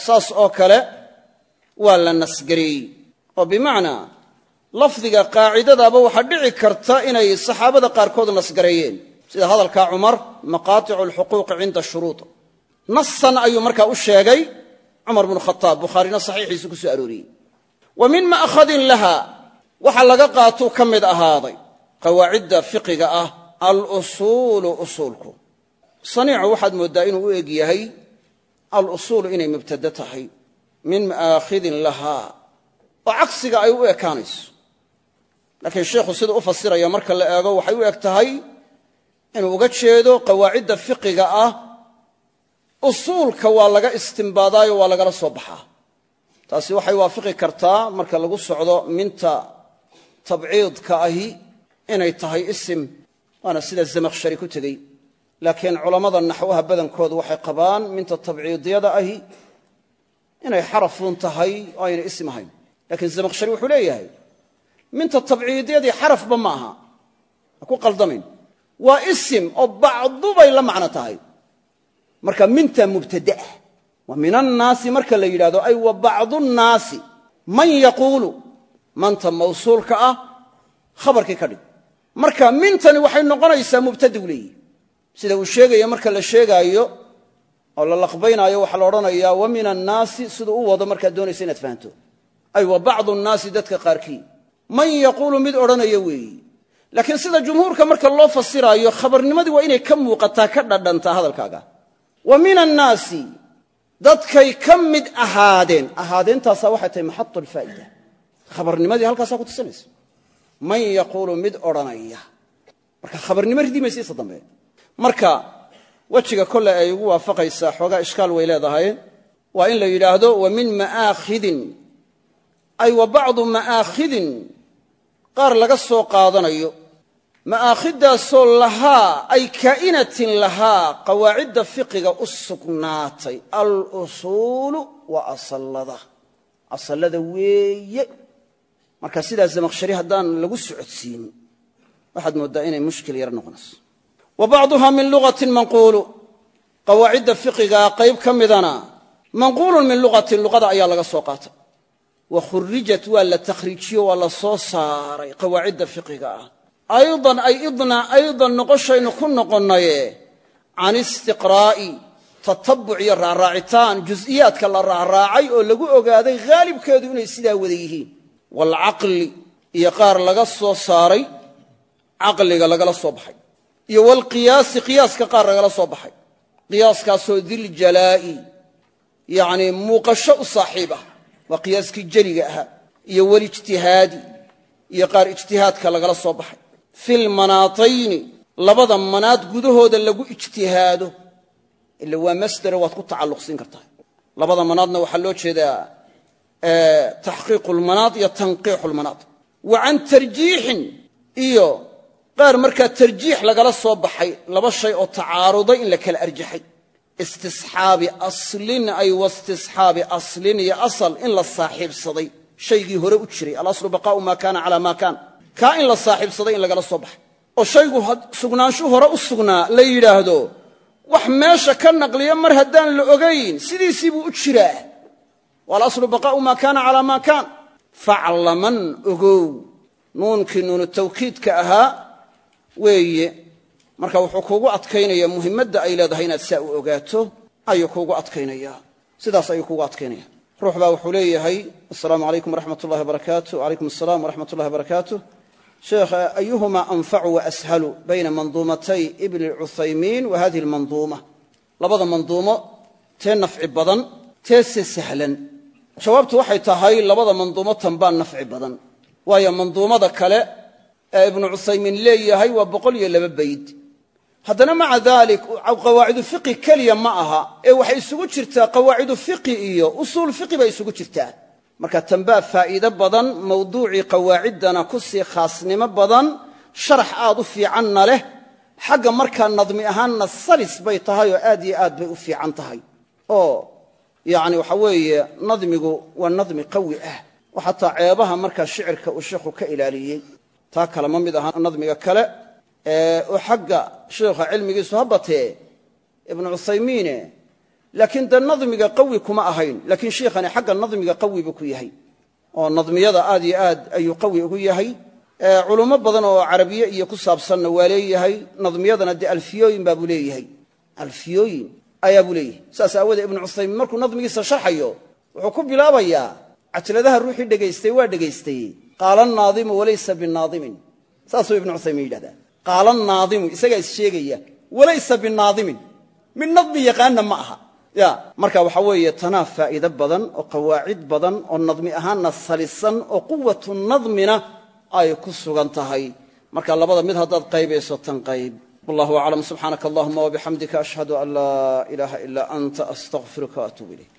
saas oo kale waa la nasgareeyey oo bimacnaa lafdiga qaacidadaaba waxaa dhici karta inay saxaabada qaarkood nasgareeyeen sida hadalkaa cumar maqaaticu alxuquuqi cinda shuruud. Nasan ayuu markaa u sheegay cumar bnu khataab bukhaarina saxiixiisu ku soo arooriyey. Wa min ma'khadin laha waxa laga qaatuu ka mid ahaaday qawaacidda fiqiga ah alusuulu usuulku. Saniicu waxaad mooddaa inuu u eg yahay alusuulu inay mubtade tahay min ma'aakhidin lahaa oo cagsiga ay u ekaanayso. Laakiin sheikhu siduu u fasiraya marka la eego waxay u eg tahay inuu uga jeedo qawaacidda fiqiga ah usuulka waa laga istimbaadaayo waa lagala soo baxaa. Taasi waxay waafiqi kartaa marka lagu socdo minta tabciidka ahi inay tahay isim waana sida zamakhshari ku tegey laakiin culammada naxwaha badankoodu waxay qabaan minta tabciidiyada ahi inay xarafuun tahay oo ayna isim ahayn. Laakiin zamaqshari wuxuu leeyahay minta tabciidyadii xarafba ma aha. Ha ku qaldamayn. Waa isim oo bacdu bay la macno tahay. Marka minta mubtada'a waa min annaasi marka la yidhahdo ay wa bacdu nnaasi man yaquulu manta mawsuulka ah khabarkii ka dhig. Marka mintani waxay noqonaysaa mubtadigu leeyihi sida uu sheegaya marka la sheegaayo oo la laqbaynaayo waxaa la odhanayaa wa min annaasi siduu u wado markaad doonaysa inaad fahanto. Ay wa bacdu nnaasi dadka qaarkii man yaquulu mid odhanaya weeyi. Laakiin sida jumhuurka marka loo fasiraayo khabarnimadii waa inay ka muuqataa ka dhadhantaa hadalkaaga. Wa min annaasi dadkay ka mid ahaadeen. Ahaadeentaasaa waxay tahay maxadu alfaa'ida khabarnimadii halkaasaa ku tusinaysa man yaquulu mid odhanaya. Marka khabarnimo ridi maysiisa dambe marka wejiga kole ay ugu waafaqaysaa xoogaa ishkaal way leedahay. Waa in la yidhaahdo wa min ma'aakhidin. Ay wa bacdu ma'aakhidin. Qaar laga soo qaadanayo ma'aakhidaasoo lahaa ay kaa'inatin lahaa qawaacidda fiqiga u sugnaatay. Alusuulu wa asallada. Asallada weeye. Marka sidaa zamaqshari haddaan lagu socodsiin waxaad mooddaa inay mushkil yar noqonayso wa bacduha min lugatin manquulu. Qawaacidda fiqigaa qayb ka midana manquulun min lugatin luqada ayaa laga soo qaatay wa khurijat waa la takhriijiyo waa la soo saaray qawaacidda fiqiga. Ah aydan ay idna aydan noqoshaynu ku noqonnaye can istiqraa'i tatabuc iyo raaraacitaan jus'iyaadka la raaraacay oo lagu ogaaday haalibkeedu inay sidaa wada yihiin. Waalcaqli iyo qaar soo saaray caqliga lagala soo baxay iyo waalqiyaasi qiyaaska qaar lagala soo baxay. Qiyaaskaasoo diljalaa'i yacnii muuqasho u saaxiib ah waa qiyaaskii jeliga ahaa iyo walijtihaadi iyo qaar ijtihaadka lagala soo baxay. Filmanaatayni labada manaad gudahooda lagu ijtihaado ila waa masdere waad ku tacalluqsiin kartaa. Labada manaadna waxaa loo jeedaa taxqiiqu lmanaad iyo tanqiixu lmanaad wa can tarjiixin iyo qaar markaa tarjiix lagala soo baxay laba shay oo tacaaruday in la kala arjaxay. Istisxaabi aslin ay wastisxaabi aslin iyo asal in la saaxiibsaday. Shaygii hore u jiray alaslu baqaa'u maa kaana calaa maa kaan. Kaa in la saaxiibsaday in lagala soo baxay. Oo shaygu sugnaanshu hore u sugnaa la yidhaahdo wax meesha ka naqliya mar haddaan la ogayn sidiisii buu u jiraa. Waalaslu baqaa'u maa kaana calaa maa kaan. Faclaman ogow. Nuunkii nuunu tawkiidka ahaa weeye. Marka wuxuu kuugu adkaynaya muhimmadda ay leedahay inaad saa u ogaato ayuu kuugu adkaynaya sidaas ayuu kuugu adkaynaya ruux baa wuxuu leeyahay asalaamu calaykum waraxmat ullahi barakaatu wacalaykum asalaam waraxmat ullahi barakaatu sheekh ayuhuma anfacu waashalu bayna manduumatay ibni cuthaymiin wa hadihi almanduuma. Labada manduumo tee nafci badan teese sahlan. Jawaabtu waxay tahay labada manduumo baa nafci badan. Waayo manduumada kale ee ibnu cuthaymiin leeyahay waa boqol iyo laba bayd haddana maca daalik qawaacidu fiqi keliya ma aha ee waxay isugu jirtaa qawaacidu fiqi iyo usuul fiqi bay isugu jirtaa. Marka tanbaa faa'iido badan mawduucii qawaaciddana ku sii khaasnimo badan sharax aad u fiicanna leh xagga markaa nadmi ahaanna salis bay tahay oo aad iyo aad bay u fiican tahay. Oo yacni waxa weeye nadmigu waa nadmi qawi ah taa kale ma mid aha nadmiga kale oo xagga sheikha cilmigiisu ha batee ibnu cuthaymiine. Laakiin de nadmiga qawi kuma ahayn laakiin sheikhani xagga nadmiga qawi buu ku yahay. Oo nadmiyada aad iyo aad ayuu qawi ugu yahay. Culummo badan oo carabiye iyo ku saabsanna waa leeyahay nadmiyadana dee alfiyooyin baabuu leeyahay. Alfiyooyin ayaa buu leeyahay. Saas aawoodee ibnu cuthaymiin markuu nadmigiisa sharxayo wuxuu ku bilaabayaa cajaladaha ruuxii dhegaystay waa dhegaystay qaala naadimu walaysa binaadimin saasuu ibnu cuthaymiin yidhahdaa. Qaala naadimu isagaa is sheegaya walaysa binaadimin mid nadmi yaqaanna ma ya marka waxaa weeye tanaa faa'iido badan oo qawaacid badan oo nadmi ahaanna salisan oo quwatu nadmina ay ku sugan tahay. Marka labada mid haddaad qaybayso tan qayb. Wallahu aclam subxaanaka allahuma wabixamdika ashhadu an laa ilaaha ilaa anta astaqfiruka waatuub ilayk